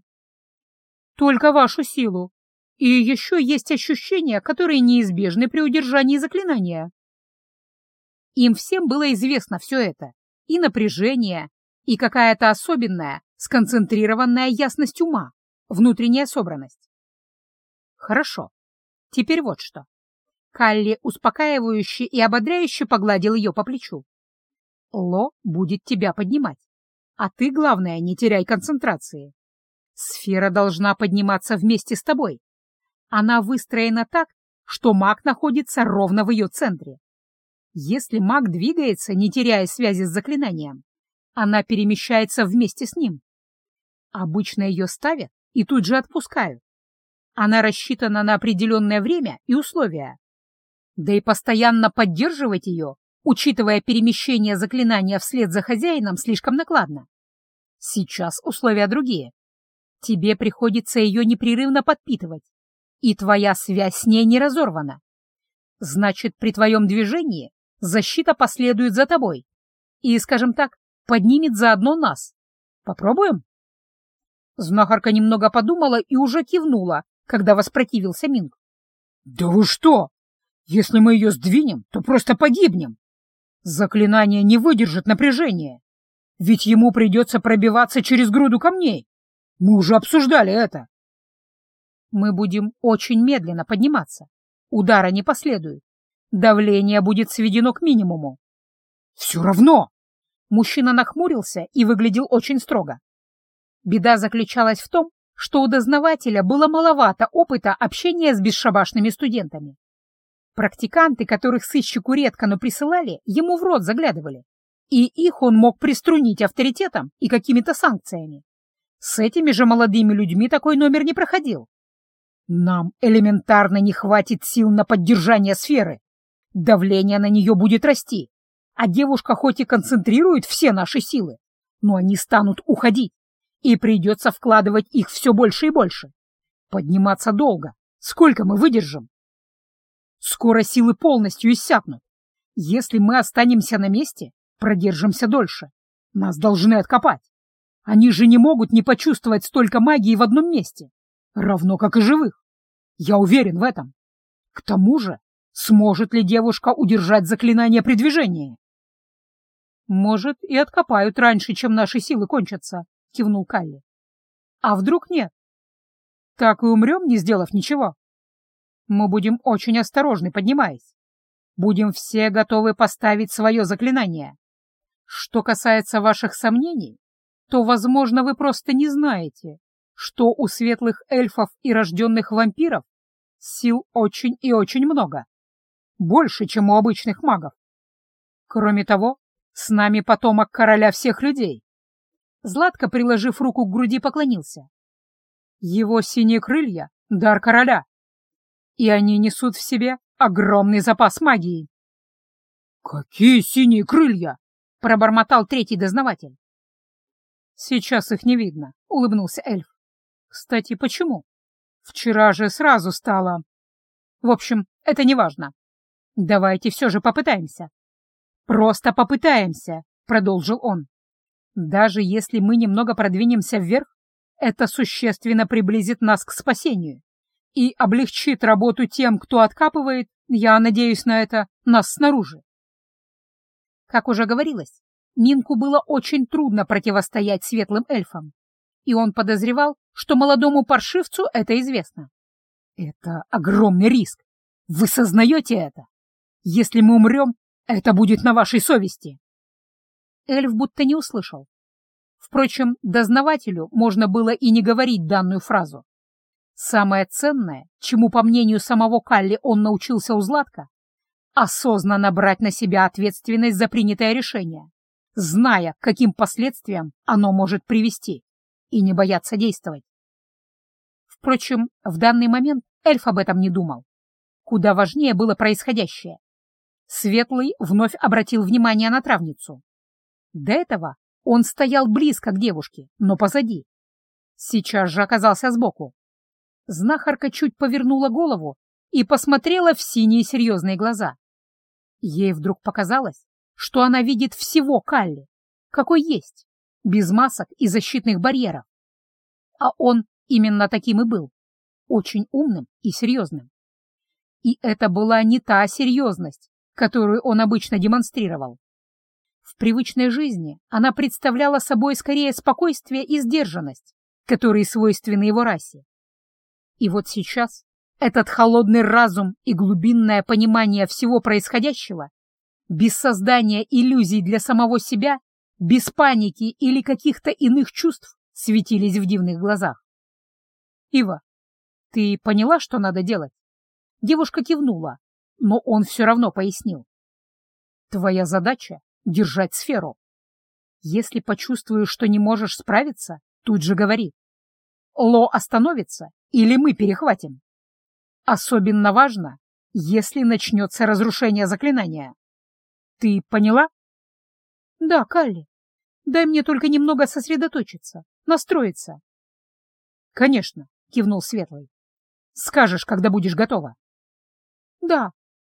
Только вашу силу. И еще есть ощущения, которые неизбежны при удержании заклинания. Им всем было известно все это. И напряжение, и какая-то особенная, сконцентрированная ясность ума, внутренняя собранность. Хорошо. Теперь вот что. Калли успокаивающе и ободряюще погладил ее по плечу. Ло будет тебя поднимать. А ты, главное, не теряй концентрации. Сфера должна подниматься вместе с тобой. Она выстроена так, что маг находится ровно в ее центре. Если маг двигается, не теряя связи с заклинанием, она перемещается вместе с ним. Обычно ее ставят и тут же отпускают. Она рассчитана на определенное время и условия. Да и постоянно поддерживать ее, учитывая перемещение заклинания вслед за хозяином, слишком накладно. Сейчас условия другие. Тебе приходится ее непрерывно подпитывать, и твоя связь с ней не разорвана. Значит, при твоем движении защита последует за тобой и, скажем так, поднимет заодно нас. Попробуем? Знахарка немного подумала и уже кивнула, когда воспротивился Минг. «Да вы что? Если мы ее сдвинем, то просто погибнем. Заклинание не выдержит напряжения, ведь ему придется пробиваться через груду камней. Мы уже обсуждали это. Мы будем очень медленно подниматься. Удара не последует. Давление будет сведено к минимуму. Все равно. Мужчина нахмурился и выглядел очень строго. Беда заключалась в том, что у дознавателя было маловато опыта общения с бесшабашными студентами. Практиканты, которых сыщику редко, но присылали, ему в рот заглядывали, и их он мог приструнить авторитетом и какими-то санкциями. С этими же молодыми людьми такой номер не проходил. Нам элементарно не хватит сил на поддержание сферы. Давление на нее будет расти, а девушка хоть и концентрирует все наши силы, но они станут уходить и придется вкладывать их все больше и больше. Подниматься долго. Сколько мы выдержим? Скоро силы полностью иссякнут. Если мы останемся на месте, продержимся дольше. Нас должны откопать. Они же не могут не почувствовать столько магии в одном месте, равно как и живых. Я уверен в этом. К тому же, сможет ли девушка удержать заклинание при движении? Может, и откопают раньше, чем наши силы кончатся, — кивнул Калли. «А вдруг нет? Так и умрем, не сделав ничего. Мы будем очень осторожны, поднимаясь. Будем все готовы поставить свое заклинание. Что касается ваших сомнений, то, возможно, вы просто не знаете, что у светлых эльфов и рожденных вампиров сил очень и очень много. Больше, чем у обычных магов. Кроме того, с нами потомок короля всех людей, Златко, приложив руку к груди, поклонился. Его синие крылья — дар короля, и они несут в себе огромный запас магии. «Какие синие крылья?» — пробормотал третий дознаватель. «Сейчас их не видно», — улыбнулся эльф. «Кстати, почему? Вчера же сразу стало...» «В общем, это не важно. Давайте все же попытаемся». «Просто попытаемся», — продолжил он. Даже если мы немного продвинемся вверх, это существенно приблизит нас к спасению и облегчит работу тем, кто откапывает, я надеюсь на это, нас снаружи. Как уже говорилось, Минку было очень трудно противостоять светлым эльфам, и он подозревал, что молодому паршивцу это известно. Это огромный риск. Вы сознаете это? Если мы умрем, Это будет на вашей совести. Эльф будто не услышал. Впрочем, дознавателю можно было и не говорить данную фразу. Самое ценное, чему, по мнению самого Калли, он научился у Златка, осознанно брать на себя ответственность за принятое решение, зная, к каким последствиям оно может привести, и не бояться действовать. Впрочем, в данный момент эльф об этом не думал. Куда важнее было происходящее. Светлый вновь обратил внимание на травницу. До этого он стоял близко к девушке, но позади. Сейчас же оказался сбоку. Знахарка чуть повернула голову и посмотрела в синие серьезные глаза. Ей вдруг показалось, что она видит всего Калли, какой есть, без масок и защитных барьеров. А он именно таким и был, очень умным и серьезным. И это была не та серьезность, которую он обычно демонстрировал. В привычной жизни она представляла собой скорее спокойствие и сдержанность, которые свойственны его расе. И вот сейчас этот холодный разум и глубинное понимание всего происходящего, без создания иллюзий для самого себя, без паники или каких-то иных чувств, светились в дивных глазах. «Ива, ты поняла, что надо делать?» Девушка кивнула, но он все равно пояснил. «Твоя задача — держать сферу. Если почувствуешь, что не можешь справиться, тут же говори. Ло остановится, или мы перехватим. Особенно важно, если начнется разрушение заклинания. Ты поняла? Да, Калли. Дай мне только немного сосредоточиться, настроиться. Конечно, кивнул Светлый. Скажешь, когда будешь готова. Да,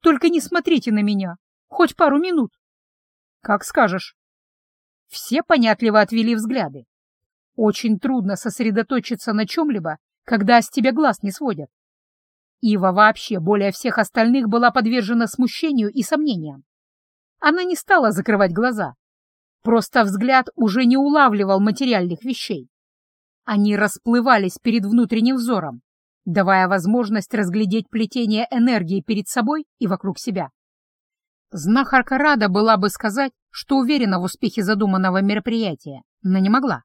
только не смотрите на меня, хоть пару минут. Как скажешь. Все понятливо отвели взгляды. Очень трудно сосредоточиться на чем-либо, когда с тебя глаз не сводят. Ива вообще более всех остальных была подвержена смущению и сомнениям. Она не стала закрывать глаза. Просто взгляд уже не улавливал материальных вещей. Они расплывались перед внутренним взором, давая возможность разглядеть плетение энергии перед собой и вокруг себя. Знахарка рада была бы сказать, что уверена в успехе задуманного мероприятия, но не могла.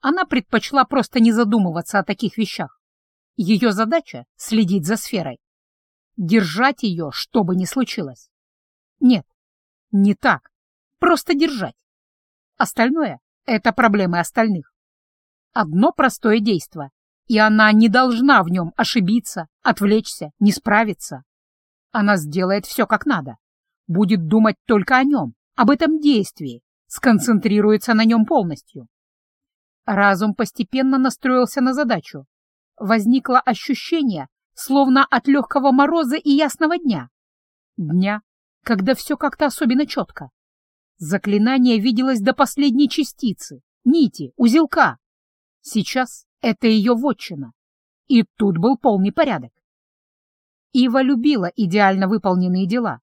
Она предпочла просто не задумываться о таких вещах. Ее задача — следить за сферой. Держать ее, что бы ни случилось. Нет, не так. Просто держать. Остальное — это проблемы остальных. Одно простое действие, и она не должна в нем ошибиться, отвлечься, не справиться. Она сделает все как надо. Будет думать только о нем, об этом действии, сконцентрируется на нем полностью. Разум постепенно настроился на задачу. Возникло ощущение, словно от легкого мороза и ясного дня. Дня, когда все как-то особенно четко. Заклинание виделось до последней частицы, нити, узелка. Сейчас это ее вотчина. И тут был полный порядок. Ива любила идеально выполненные дела.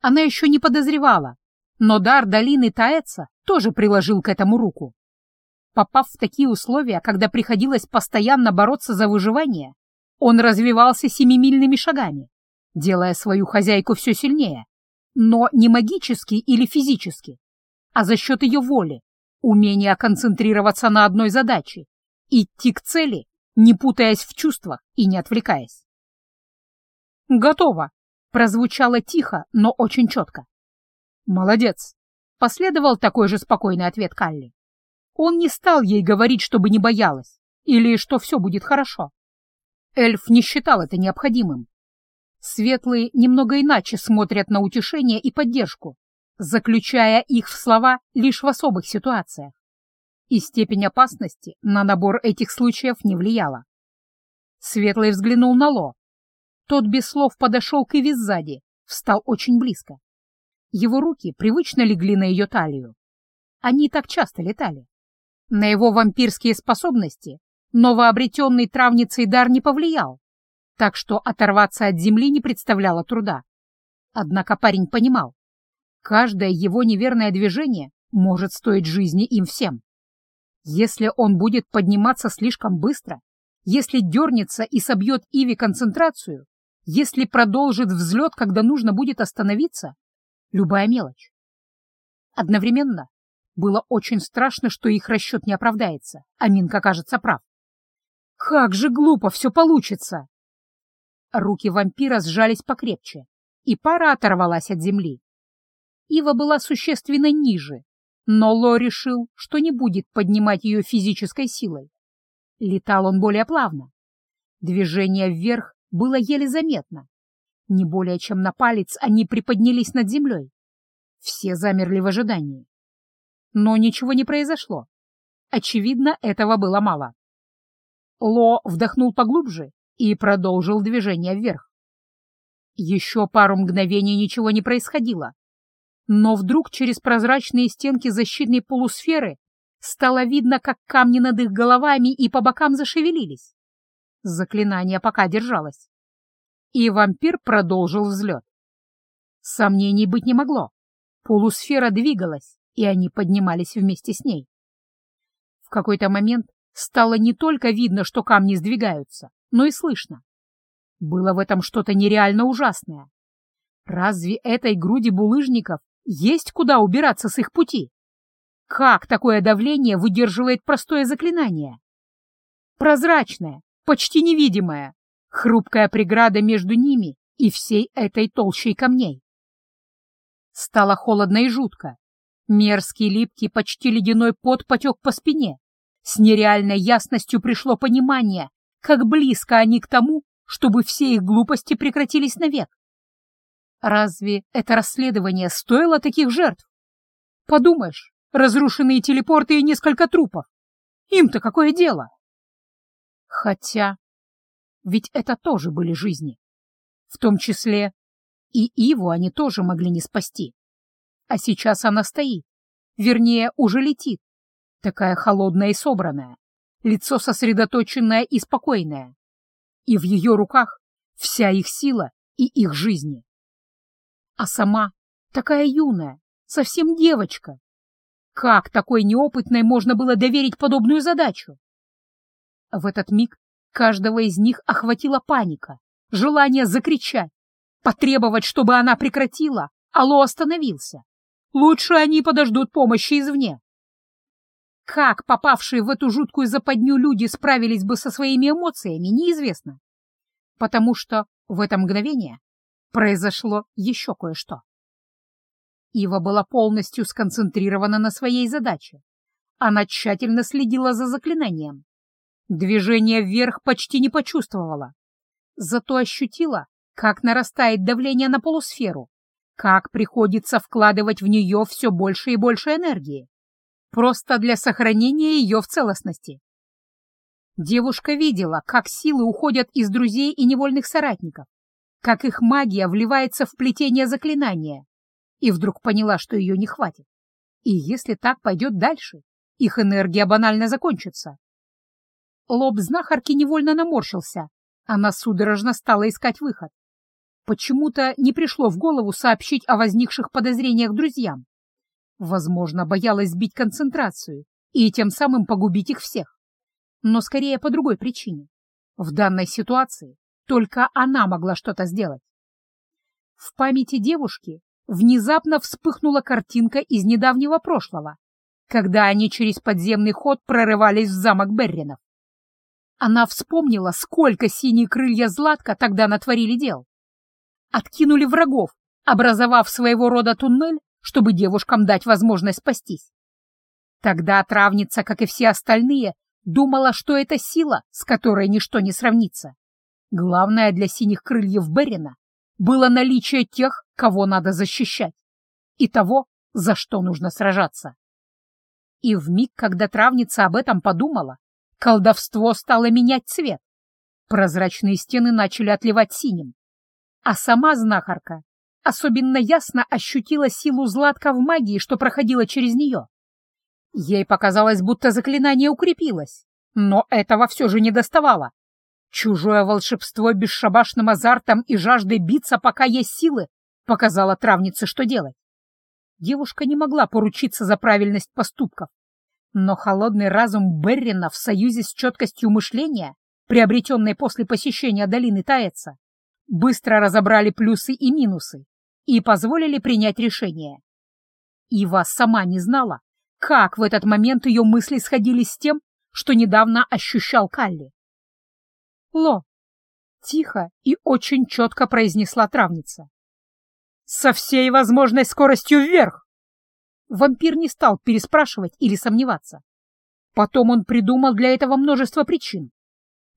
Она еще не подозревала, но дар долины Таэца тоже приложил к этому руку. Попав в такие условия, когда приходилось постоянно бороться за выживание, он развивался семимильными шагами, делая свою хозяйку все сильнее, но не магически или физически, а за счет ее воли, умения концентрироваться на одной задаче, идти к цели, не путаясь в чувствах и не отвлекаясь. «Готово!» — прозвучало тихо, но очень четко. «Молодец!» — последовал такой же спокойный ответ Калли. Он не стал ей говорить, чтобы не боялась, или что все будет хорошо. Эльф не считал это необходимым. Светлые немного иначе смотрят на утешение и поддержку, заключая их в слова лишь в особых ситуациях. И степень опасности на набор этих случаев не влияла. Светлый взглянул на Ло. Тот без слов подошел к Иви сзади, встал очень близко. Его руки привычно легли на ее талию. Они так часто летали. На его вампирские способности новообретенный травницей дар не повлиял, так что оторваться от земли не представляло труда. Однако парень понимал, каждое его неверное движение может стоить жизни им всем. Если он будет подниматься слишком быстро, если дернется и собьет Иви концентрацию, если продолжит взлет, когда нужно будет остановиться, любая мелочь. Одновременно было очень страшно, что их расчет не оправдается, а Минка кажется прав. Как же глупо все получится! Руки вампира сжались покрепче, и пара оторвалась от земли. Ива была существенно ниже, но Ло решил, что не будет поднимать ее физической силой. Летал он более плавно. Движение вверх было еле заметно. Не более чем на палец они приподнялись над землей. Все замерли в ожидании. Но ничего не произошло. Очевидно, этого было мало. Ло вдохнул поглубже и продолжил движение вверх. Еще пару мгновений ничего не происходило. Но вдруг через прозрачные стенки защитной полусферы стало видно, как камни над их головами и по бокам зашевелились. Заклинание пока держалось. И вампир продолжил взлет. Сомнений быть не могло. Полусфера двигалась, и они поднимались вместе с ней. В какой-то момент стало не только видно, что камни сдвигаются, но и слышно. Было в этом что-то нереально ужасное. Разве этой груди булыжников есть куда убираться с их пути? Как такое давление выдерживает простое заклинание? Прозрачное, почти невидимое, хрупкая преграда между ними и всей этой толщей камней. Стало холодно и жутко. Мерзкий, липкий, почти ледяной пот потек по спине. С нереальной ясностью пришло понимание, как близко они к тому, чтобы все их глупости прекратились навек. Разве это расследование стоило таких жертв? Подумаешь, разрушенные телепорты и несколько трупов. Им-то какое дело? Хотя, ведь это тоже были жизни. В том числе и Иву они тоже могли не спасти. А сейчас она стоит, вернее, уже летит, такая холодная и собранная, лицо сосредоточенное и спокойное. И в ее руках вся их сила и их жизни. А сама такая юная, совсем девочка. Как такой неопытной можно было доверить подобную задачу? В этот миг каждого из них охватила паника, желание закричать, потребовать, чтобы она прекратила, Алло остановился. Лучше они подождут помощи извне. Как попавшие в эту жуткую западню люди справились бы со своими эмоциями, неизвестно. Потому что в это мгновение произошло еще кое-что. Ива была полностью сконцентрирована на своей задаче. Она тщательно следила за заклинанием. Движение вверх почти не почувствовала. Зато ощутила, как нарастает давление на полусферу, как приходится вкладывать в нее все больше и больше энергии, просто для сохранения ее в целостности. Девушка видела, как силы уходят из друзей и невольных соратников, как их магия вливается в плетение заклинания, и вдруг поняла, что ее не хватит. И если так пойдет дальше, их энергия банально закончится. Лоб знахарки невольно наморщился. Она судорожно стала искать выход. Почему-то не пришло в голову сообщить о возникших подозрениях друзьям. Возможно, боялась сбить концентрацию и тем самым погубить их всех. Но скорее по другой причине. В данной ситуации только она могла что-то сделать. В памяти девушки внезапно вспыхнула картинка из недавнего прошлого, когда они через подземный ход прорывались в замок Берринов. Она вспомнила, сколько синие крылья Златка тогда натворили дел. Откинули врагов, образовав своего рода туннель, чтобы девушкам дать возможность спастись. Тогда травница, как и все остальные, думала, что это сила, с которой ничто не сравнится. Главное для синих крыльев Берина было наличие тех, кого надо защищать, и того, за что нужно сражаться. И в миг, когда травница об этом подумала, Колдовство стало менять цвет. Прозрачные стены начали отливать синим. А сама знахарка особенно ясно ощутила силу Златка в магии, что проходила через нее. Ей показалось, будто заклинание укрепилось, но этого все же не доставало. Чужое волшебство бесшабашным азартом и жаждой биться, пока есть силы, показало травнице, что делать. Девушка не могла поручиться за правильность поступков, но холодный разум Беррина в союзе с четкостью мышления, приобретенной после посещения долины Таэца, быстро разобрали плюсы и минусы и позволили принять решение. Ива сама не знала, как в этот момент ее мысли сходились с тем, что недавно ощущал Калли. «Ло!» — тихо и очень четко произнесла травница. «Со всей возможной скоростью вверх!» Вампир не стал переспрашивать или сомневаться. Потом он придумал для этого множество причин.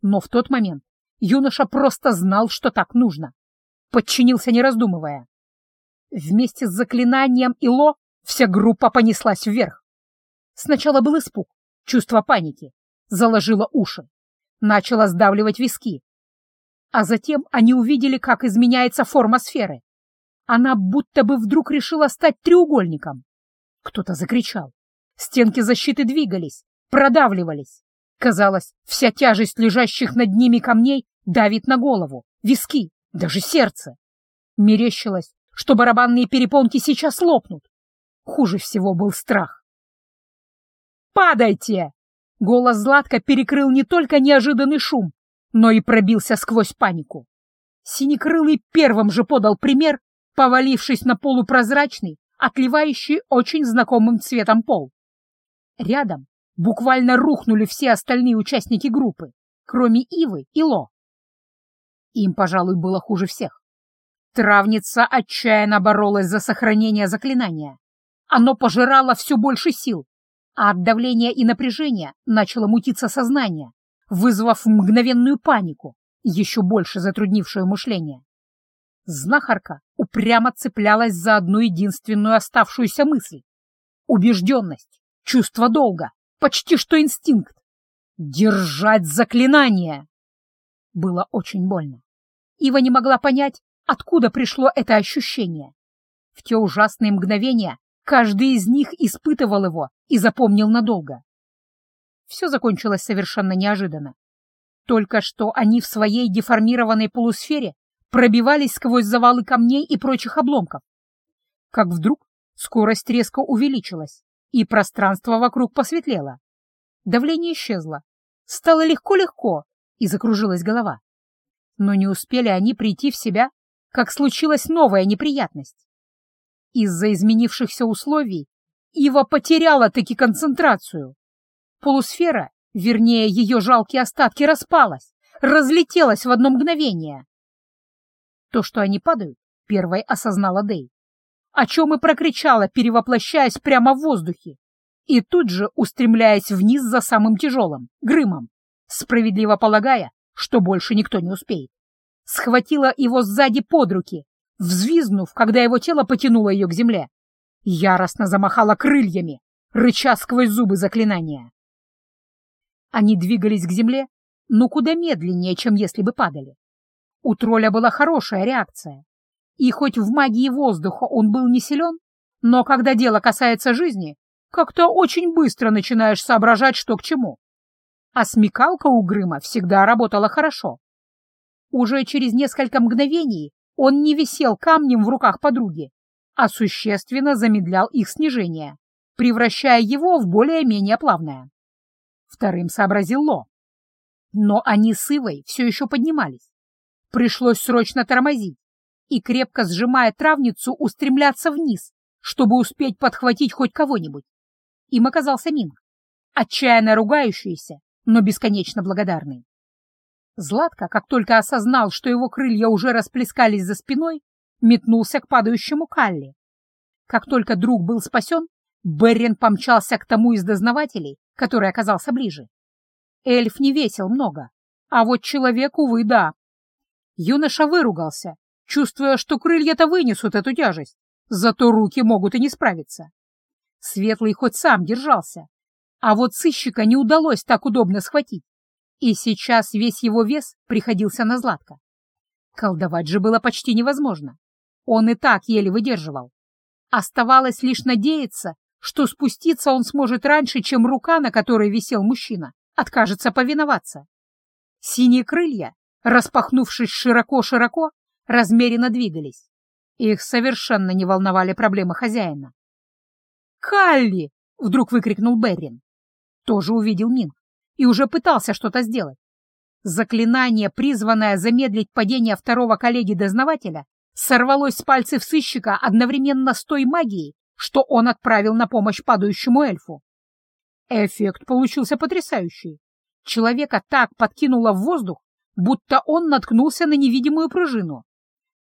Но в тот момент юноша просто знал, что так нужно. Подчинился, не раздумывая. Вместе с заклинанием Ило вся группа понеслась вверх. Сначала был испуг, чувство паники, заложило уши, начало сдавливать виски. А затем они увидели, как изменяется форма сферы. Она будто бы вдруг решила стать треугольником. Кто-то закричал. Стенки защиты двигались, продавливались. Казалось, вся тяжесть лежащих над ними камней давит на голову, виски, даже сердце. Мерещилось, что барабанные перепонки сейчас лопнут. Хуже всего был страх. «Падайте!» Голос Златка перекрыл не только неожиданный шум, но и пробился сквозь панику. Синекрылый первым же подал пример, повалившись на полупрозрачный, отливающий очень знакомым цветом пол. Рядом буквально рухнули все остальные участники группы, кроме Ивы и Ло. Им, пожалуй, было хуже всех. Травница отчаянно боролась за сохранение заклинания. Оно пожирало все больше сил, а от давления и напряжения начало мутиться сознание, вызвав мгновенную панику, еще больше затруднившую мышление. Знахарка упрямо цеплялась за одну единственную оставшуюся мысль. Убежденность, чувство долга, почти что инстинкт. Держать заклинание! Было очень больно. Ива не могла понять, откуда пришло это ощущение. В те ужасные мгновения Каждый из них испытывал его и запомнил надолго. Все закончилось совершенно неожиданно. Только что они в своей деформированной полусфере пробивались сквозь завалы камней и прочих обломков. Как вдруг скорость резко увеличилась, и пространство вокруг посветлело. Давление исчезло. Стало легко-легко, и закружилась голова. Но не успели они прийти в себя, как случилась новая неприятность. Из-за изменившихся условий Ива потеряла-таки концентрацию. Полусфера, вернее, ее жалкие остатки, распалась, разлетелась в одно мгновение. То, что они падают, первой осознала Дэй, о чем и прокричала, перевоплощаясь прямо в воздухе, и тут же устремляясь вниз за самым тяжелым, Грымом, справедливо полагая, что больше никто не успеет. Схватила его сзади под руки, взвизгнув, когда его тело потянуло ее к земле. Яростно замахала крыльями, рыча сквозь зубы заклинания. Они двигались к земле, но куда медленнее, чем если бы падали. У тролля была хорошая реакция. И хоть в магии воздуха он был не силен, но когда дело касается жизни, как-то очень быстро начинаешь соображать, что к чему. А смекалка у Грыма всегда работала хорошо. Уже через несколько мгновений он не висел камнем в руках подруги, а существенно замедлял их снижение, превращая его в более-менее плавное. Вторым сообразил Ло. Но они с Ивой все еще поднимались. Пришлось срочно тормозить и, крепко сжимая травницу, устремляться вниз, чтобы успеть подхватить хоть кого-нибудь. Им оказался Минг, отчаянно ругающийся, но бесконечно благодарный. Златко, как только осознал, что его крылья уже расплескались за спиной, метнулся к падающему Калли. Как только друг был спасен, Беррин помчался к тому из дознавателей, который оказался ближе. Эльф не весил много, а вот человек, увы, да. Юноша выругался, чувствуя, что крылья-то вынесут эту тяжесть, зато руки могут и не справиться. Светлый хоть сам держался, а вот сыщика не удалось так удобно схватить. И сейчас весь его вес приходился на Златка. Колдовать же было почти невозможно. Он и так еле выдерживал. Оставалось лишь надеяться, что спуститься он сможет раньше, чем рука, на которой висел мужчина, откажется повиноваться. Синие крылья, распахнувшись широко-широко, размеренно двигались. Их совершенно не волновали проблемы хозяина. «Калли!» — вдруг выкрикнул Беррин. Тоже увидел Минг и уже пытался что-то сделать. Заклинание, призванное замедлить падение второго коллеги-дознавателя, сорвалось с пальцев сыщика одновременно с той магией, что он отправил на помощь падающему эльфу. Эффект получился потрясающий. Человека так подкинуло в воздух, будто он наткнулся на невидимую пружину.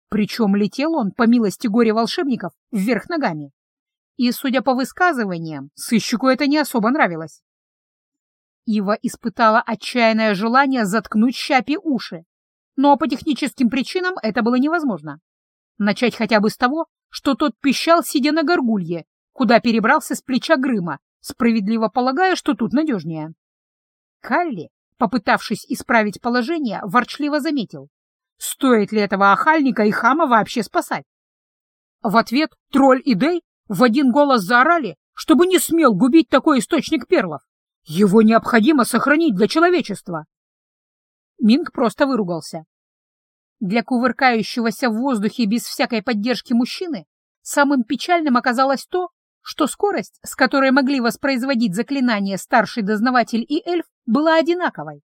Причем летел он, по милости горя волшебников, вверх ногами. И, судя по высказываниям, сыщику это не особо нравилось. Ива испытала отчаянное желание заткнуть щапи уши, но по техническим причинам это было невозможно. Начать хотя бы с того, что тот пищал, сидя на горгулье, куда перебрался с плеча Грыма, справедливо полагая, что тут надежнее. Калли, попытавшись исправить положение, ворчливо заметил, стоит ли этого охальника и хама вообще спасать. В ответ тролль и Дэй в один голос заорали, чтобы не смел губить такой источник перлов. Его необходимо сохранить для человечества. Минг просто выругался. Для кувыркающегося в воздухе без всякой поддержки мужчины самым печальным оказалось то, что скорость, с которой могли воспроизводить заклинание старший дознаватель и эльф, была одинаковой,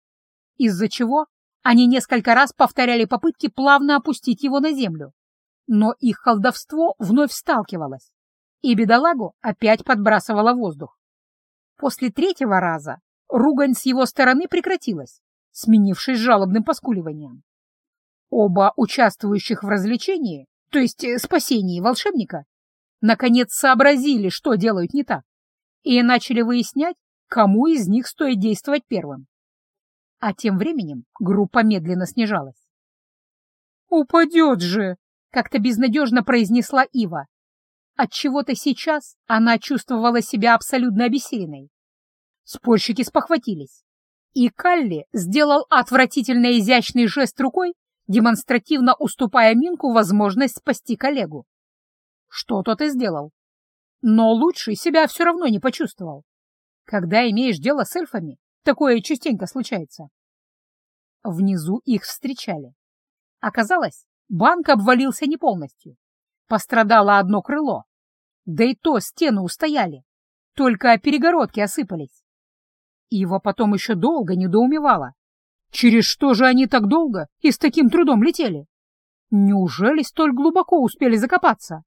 из-за чего они несколько раз повторяли попытки плавно опустить его на землю. Но их колдовство вновь сталкивалось, и бедолагу опять подбрасывало воздух. После третьего раза ругань с его стороны прекратилась, сменившись жалобным поскуливанием. Оба участвующих в развлечении, то есть э, спасении волшебника, наконец сообразили, что делают не так, и начали выяснять, кому из них стоит действовать первым. А тем временем группа медленно снижалась. «Упадет же!» — как-то безнадежно произнесла Ива. Отчего-то сейчас она чувствовала себя абсолютно обессиленной. Спорщики спохватились, и Калли сделал отвратительно изящный жест рукой, демонстративно уступая Минку возможность спасти коллегу. Что тот и сделал. Но лучше себя все равно не почувствовал. Когда имеешь дело с эльфами, такое частенько случается. Внизу их встречали. Оказалось, банк обвалился не полностью. Пострадало одно крыло. Да и то стены устояли. Только перегородки осыпались. Ива потом еще долго недоумевала. Через что же они так долго и с таким трудом летели? Неужели столь глубоко успели закопаться?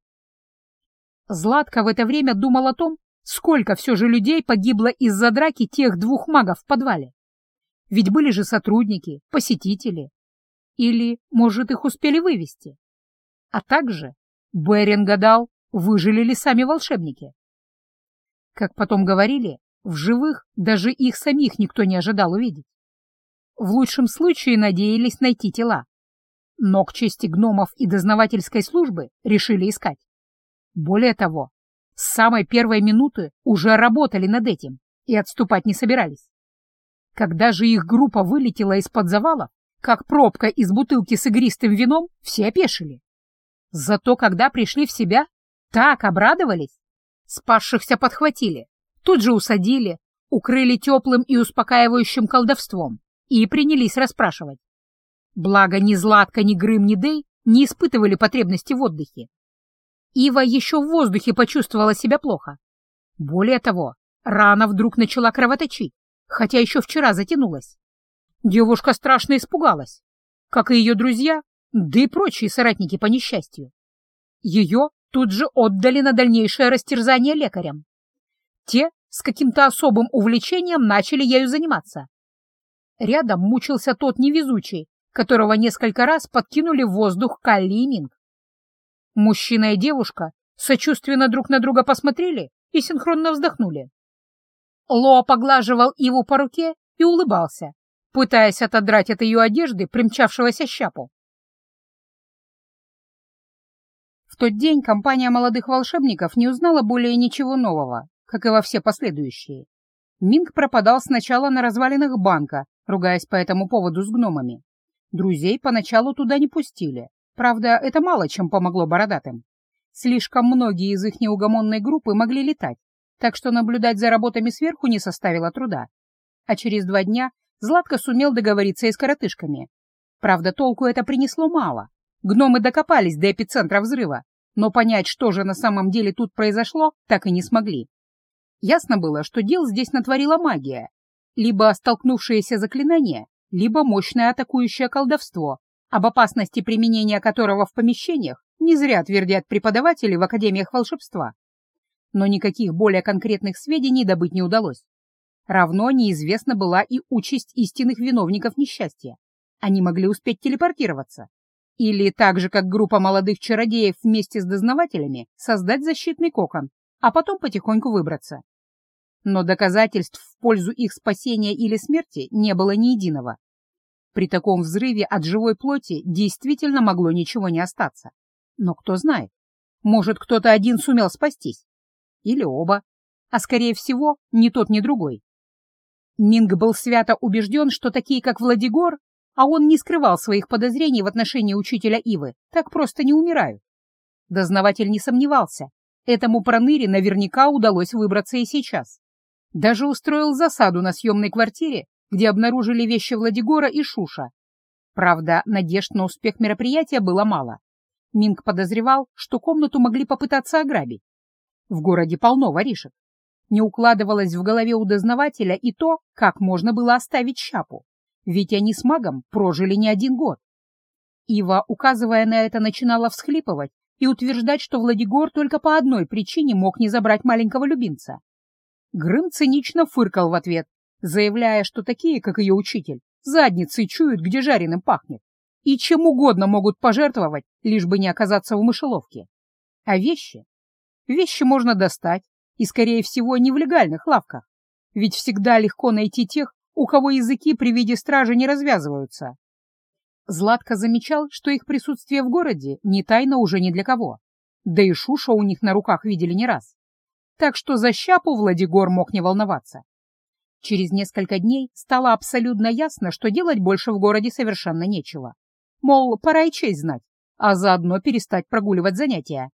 Златка в это время думал о том, сколько все же людей погибло из-за драки тех двух магов в подвале. Ведь были же сотрудники, посетители. Или, может, их успели вывести. А также Берин гадал, выжили ли сами волшебники. Как потом говорили, в живых даже их самих никто не ожидал увидеть. В лучшем случае надеялись найти тела. Но к чести гномов и дознавательской службы решили искать. Более того, с самой первой минуты уже работали над этим и отступать не собирались. Когда же их группа вылетела из-под завала, как пробка из бутылки с игристым вином, все опешили. Зато когда пришли в себя, так обрадовались. Спасшихся подхватили, тут же усадили, укрыли теплым и успокаивающим колдовством и принялись расспрашивать. Благо ни Златка, ни Грым, ни Дей не испытывали потребности в отдыхе. Ива еще в воздухе почувствовала себя плохо. Более того, рана вдруг начала кровоточить, хотя еще вчера затянулась. Девушка страшно испугалась, как и ее друзья, да и прочие соратники по несчастью. Ее тут же отдали на дальнейшее растерзание лекарям. Те с каким-то особым увлечением начали ею заниматься. Рядом мучился тот невезучий, которого несколько раз подкинули в воздух Калли. Мужчина и девушка сочувственно друг на друга посмотрели и синхронно вздохнули. Лоа поглаживал Иву по руке и улыбался, пытаясь отодрать от ее одежды примчавшегося щапу. В тот день компания молодых волшебников не узнала более ничего нового, как и во все последующие. Минг пропадал сначала на развалинах банка, ругаясь по этому поводу с гномами. Друзей поначалу туда не пустили, Правда, это мало чем помогло бородатым. Слишком многие из их неугомонной группы могли летать, так что наблюдать за работами сверху не составило труда. А через два дня Златко сумел договориться и с коротышками. Правда, толку это принесло мало. Гномы докопались до эпицентра взрыва, но понять, что же на самом деле тут произошло, так и не смогли. Ясно было, что дел здесь натворила магия. Либо столкнувшееся заклинание, либо мощное атакующее колдовство, об опасности применения которого в помещениях не зря твердят преподаватели в академиях волшебства. Но никаких более конкретных сведений добыть не удалось. Равно неизвестна была и участь истинных виновников несчастья. Они могли успеть телепортироваться. Или так же, как группа молодых чародеев вместе с дознавателями, создать защитный кокон, а потом потихоньку выбраться. Но доказательств в пользу их спасения или смерти не было ни единого. При таком взрыве от живой плоти действительно могло ничего не остаться. Но кто знает, может, кто-то один сумел спастись. Или оба. А скорее всего, ни тот, ни другой. Минг был свято убежден, что такие, как Владигор, а он не скрывал своих подозрений в отношении учителя Ивы, так просто не умирают. Дознаватель не сомневался. Этому проныре наверняка удалось выбраться и сейчас. Даже устроил засаду на съемной квартире, где обнаружили вещи Владигора и Шуша. Правда, надежд на успех мероприятия было мало. Минг подозревал, что комнату могли попытаться ограбить. В городе полно воришек. Не укладывалось в голове у дознавателя и то, как можно было оставить щапу, ведь они с магом прожили не один год. Ива, указывая на это, начинала всхлипывать и утверждать, что Владигор только по одной причине мог не забрать маленького любимца. Грым цинично фыркал в ответ, заявляя, что такие, как ее учитель, задницей чуют, где жареным пахнет, и чем угодно могут пожертвовать, лишь бы не оказаться в мышеловке. А вещи? Вещи можно достать, и, скорее всего, не в легальных лавках, ведь всегда легко найти тех, у кого языки при виде стражи не развязываются. Златко замечал, что их присутствие в городе не тайна уже ни для кого, да и Шуша у них на руках видели не раз. Так что за щапу Владигор мог не волноваться. Через несколько дней стало абсолютно ясно, что делать больше в городе совершенно нечего. Мол, пора и честь знать, а заодно перестать прогуливать занятия.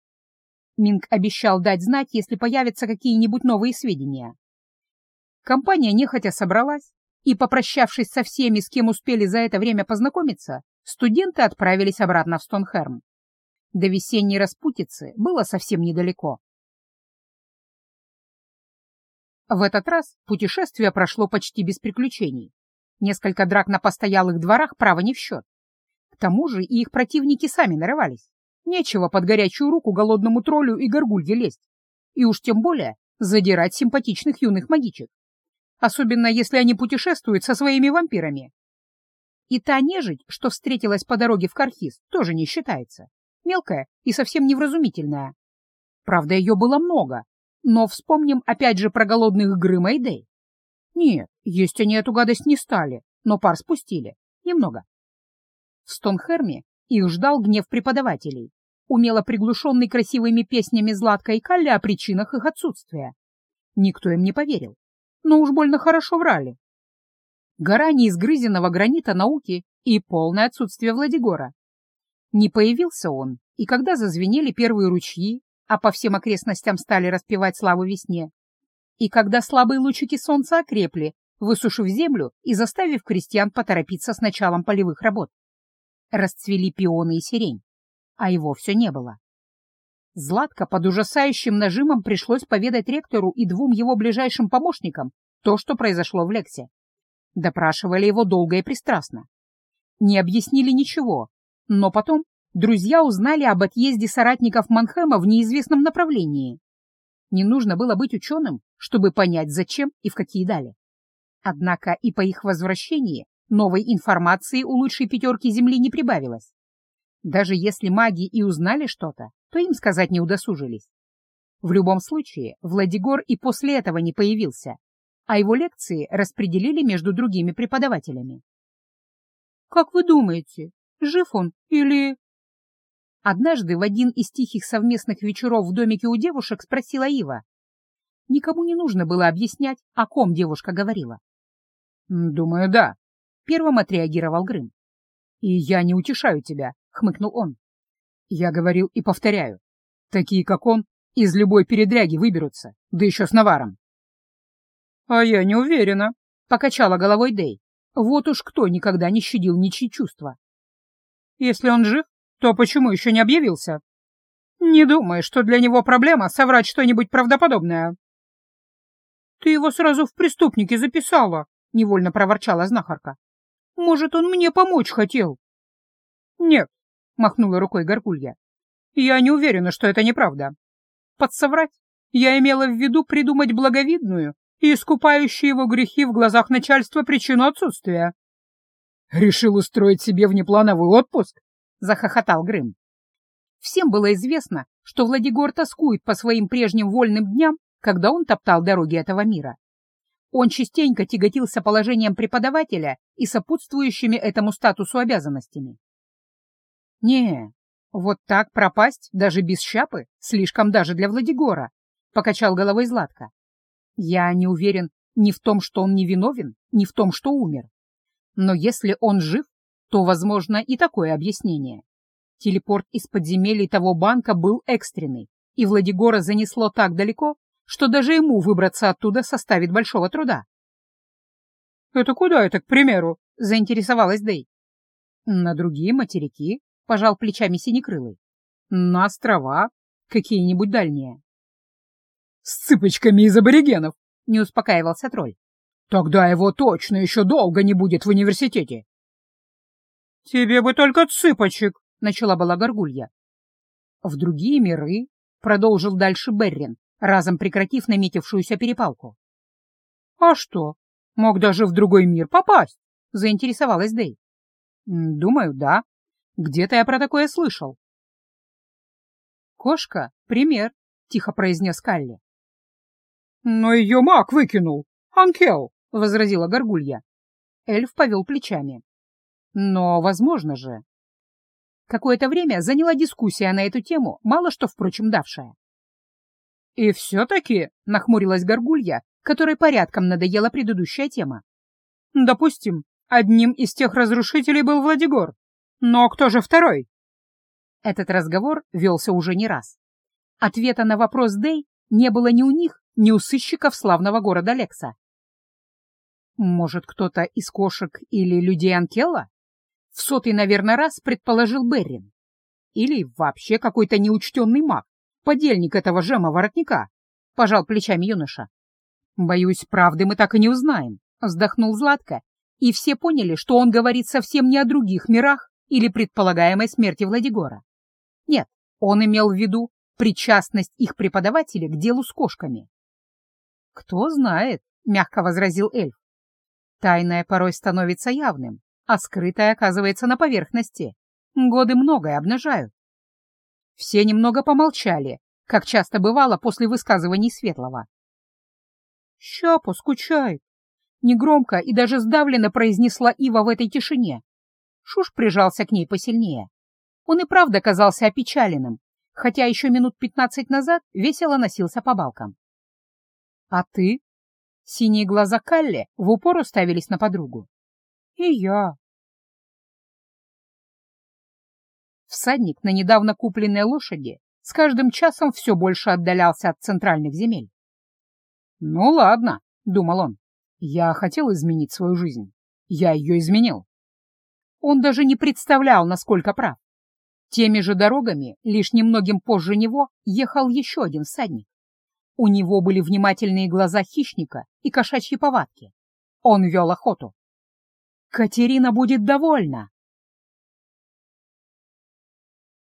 Минг обещал дать знать, если появятся какие-нибудь новые сведения. Компания нехотя собралась, и, попрощавшись со всеми, с кем успели за это время познакомиться, студенты отправились обратно в Стонхерм. До весенней распутицы было совсем недалеко. В этот раз путешествие прошло почти без приключений. Несколько драк на постоялых дворах право не в счет. К тому же и их противники сами нарывались. Нечего под горячую руку голодному троллю и горгулье лезть. И уж тем более задирать симпатичных юных магичек. Особенно если они путешествуют со своими вампирами. И та нежить, что встретилась по дороге в Кархиз, тоже не считается. Мелкая и совсем невразумительная. Правда, ее было много. Но вспомним опять же про голодных Грыма и Дэй. Нет, есть они эту гадость не стали, но пар спустили. Немного. В Стонхерме их ждал гнев преподавателей, умело приглушенный красивыми песнями Златка и Калли о причинах их отсутствия. Никто им не поверил, но уж больно хорошо врали. Гора неизгрызенного гранита науки и полное отсутствие Владигора. Не появился он, и когда зазвенели первые ручьи, а по всем окрестностям стали распевать славу весне, и когда слабые лучики солнца окрепли, высушив землю и заставив крестьян поторопиться с началом полевых работ. Расцвели пионы и сирень а его все не было. Златко под ужасающим нажимом пришлось поведать ректору и двум его ближайшим помощникам то, что произошло в Лексе. Допрашивали его долго и пристрастно. Не объяснили ничего, но потом друзья узнали об отъезде соратников Манхэма в неизвестном направлении. Не нужно было быть ученым, чтобы понять, зачем и в какие дали. Однако и по их возвращении новой информации у лучшей пятерки Земли не прибавилось. Даже если маги и узнали что-то, то им сказать не удосужились. В любом случае, Владигор и после этого не появился, а его лекции распределили между другими преподавателями. «Как вы думаете, жив он или...» Однажды в один из тихих совместных вечеров в домике у девушек спросила Ива. Никому не нужно было объяснять, о ком девушка говорила. «Думаю, да», — первым отреагировал Грым. «И я не утешаю тебя хмыкнул он. Я говорил и повторяю. Такие, как он, из любой передряги выберутся, да еще с наваром. А я не уверена, покачала головой Дэй. Вот уж кто никогда не щадил ничьи чувства. Если он жив, то почему еще не объявился? Не думаю, что для него проблема соврать что-нибудь правдоподобное. Ты его сразу в преступники записала, невольно проворчала знахарка. Может, он мне помочь хотел? «Нет», — махнула рукой Горгулья. «Я не уверена, что это неправда. Подсоврать я имела в виду придумать благовидную и искупающую его грехи в глазах начальства причину отсутствия». «Решил устроить себе внеплановый отпуск?» — захохотал Грым. Всем было известно, что Владигор тоскует по своим прежним вольным дням, когда он топтал дороги этого мира. Он частенько тяготился положением преподавателя и сопутствующими этому статусу обязанностями. «Не, вот так пропасть, даже без шапы, слишком даже для Владигора», — покачал головой Златко. «Я не уверен ни в том, что он невиновен, ни в том, что умер. Но если он жив, то, возможно, и такое объяснение. Телепорт из подземелий того банка был экстренный, и Владигора занесло так далеко, что даже ему выбраться оттуда составит большого труда. «Это куда это, к примеру?» — заинтересовалась Дэй. «На другие материки», — пожал плечами Синекрылый. «На острова, какие-нибудь дальние». «С цыпочками из аборигенов», — не успокаивался тролль. «Тогда его точно еще долго не будет в университете». «Тебе бы только цыпочек», — начала была горгулья. «В другие миры», — продолжил дальше Беррин, разом прекратив наметившуюся перепалку. «А что, мог даже в другой мир попасть?» — заинтересовалась Дэй. «Думаю, да. Где-то я про такое слышал». «Кошка — пример», — тихо произнес Калли. «Но ее маг выкинул. Анкел», — возразила Горгулья. Эльф повел плечами. «Но возможно же». Какое-то время заняла дискуссия на эту тему, мало что, впрочем, давшая. «И все-таки», — нахмурилась Горгулья, которой порядком надоела предыдущая тема. «Допустим, одним из тех разрушителей был Владигор. Но кто же второй?» Этот разговор велся уже не раз. Ответа на вопрос Дэй не было ни у них, ни у сыщиков славного города Лекса. «Может, кто-то из кошек или людей Анкела?» В сотый, наверное, раз предположил Беррин. Или вообще какой-то неучтенный маг, подельник этого жема-воротника, — пожал плечами юноша. Боюсь, правды мы так и не узнаем, — вздохнул Златко, и все поняли, что он говорит совсем не о других мирах или предполагаемой смерти Владигора. Нет, он имел в виду причастность их преподавателя к делу с кошками. «Кто знает», — мягко возразил эльф. «Тайное порой становится явным, а скрытое оказывается на поверхности. Годы многое обнажают. Все немного помолчали, как часто бывало после высказываний Светлого. «Щапа скучает», — негромко и даже сдавленно произнесла Ива в этой тишине. Шуш прижался к ней посильнее. Он и правда казался опечаленным, хотя еще минут пятнадцать назад весело носился по балкам. «А ты?» Синие глаза Калли в упор уставились на подругу. «И я», Всадник на недавно купленной лошади с каждым часом все больше отдалялся от центральных земель. «Ну ладно», — думал он, — «я хотел изменить свою жизнь. Я ее изменил». Он даже не представлял, насколько прав. Теми же дорогами, лишь немногим позже него, ехал еще один всадник. У него были внимательные глаза хищника и кошачьи повадки. Он вел охоту. «Катерина будет довольна»,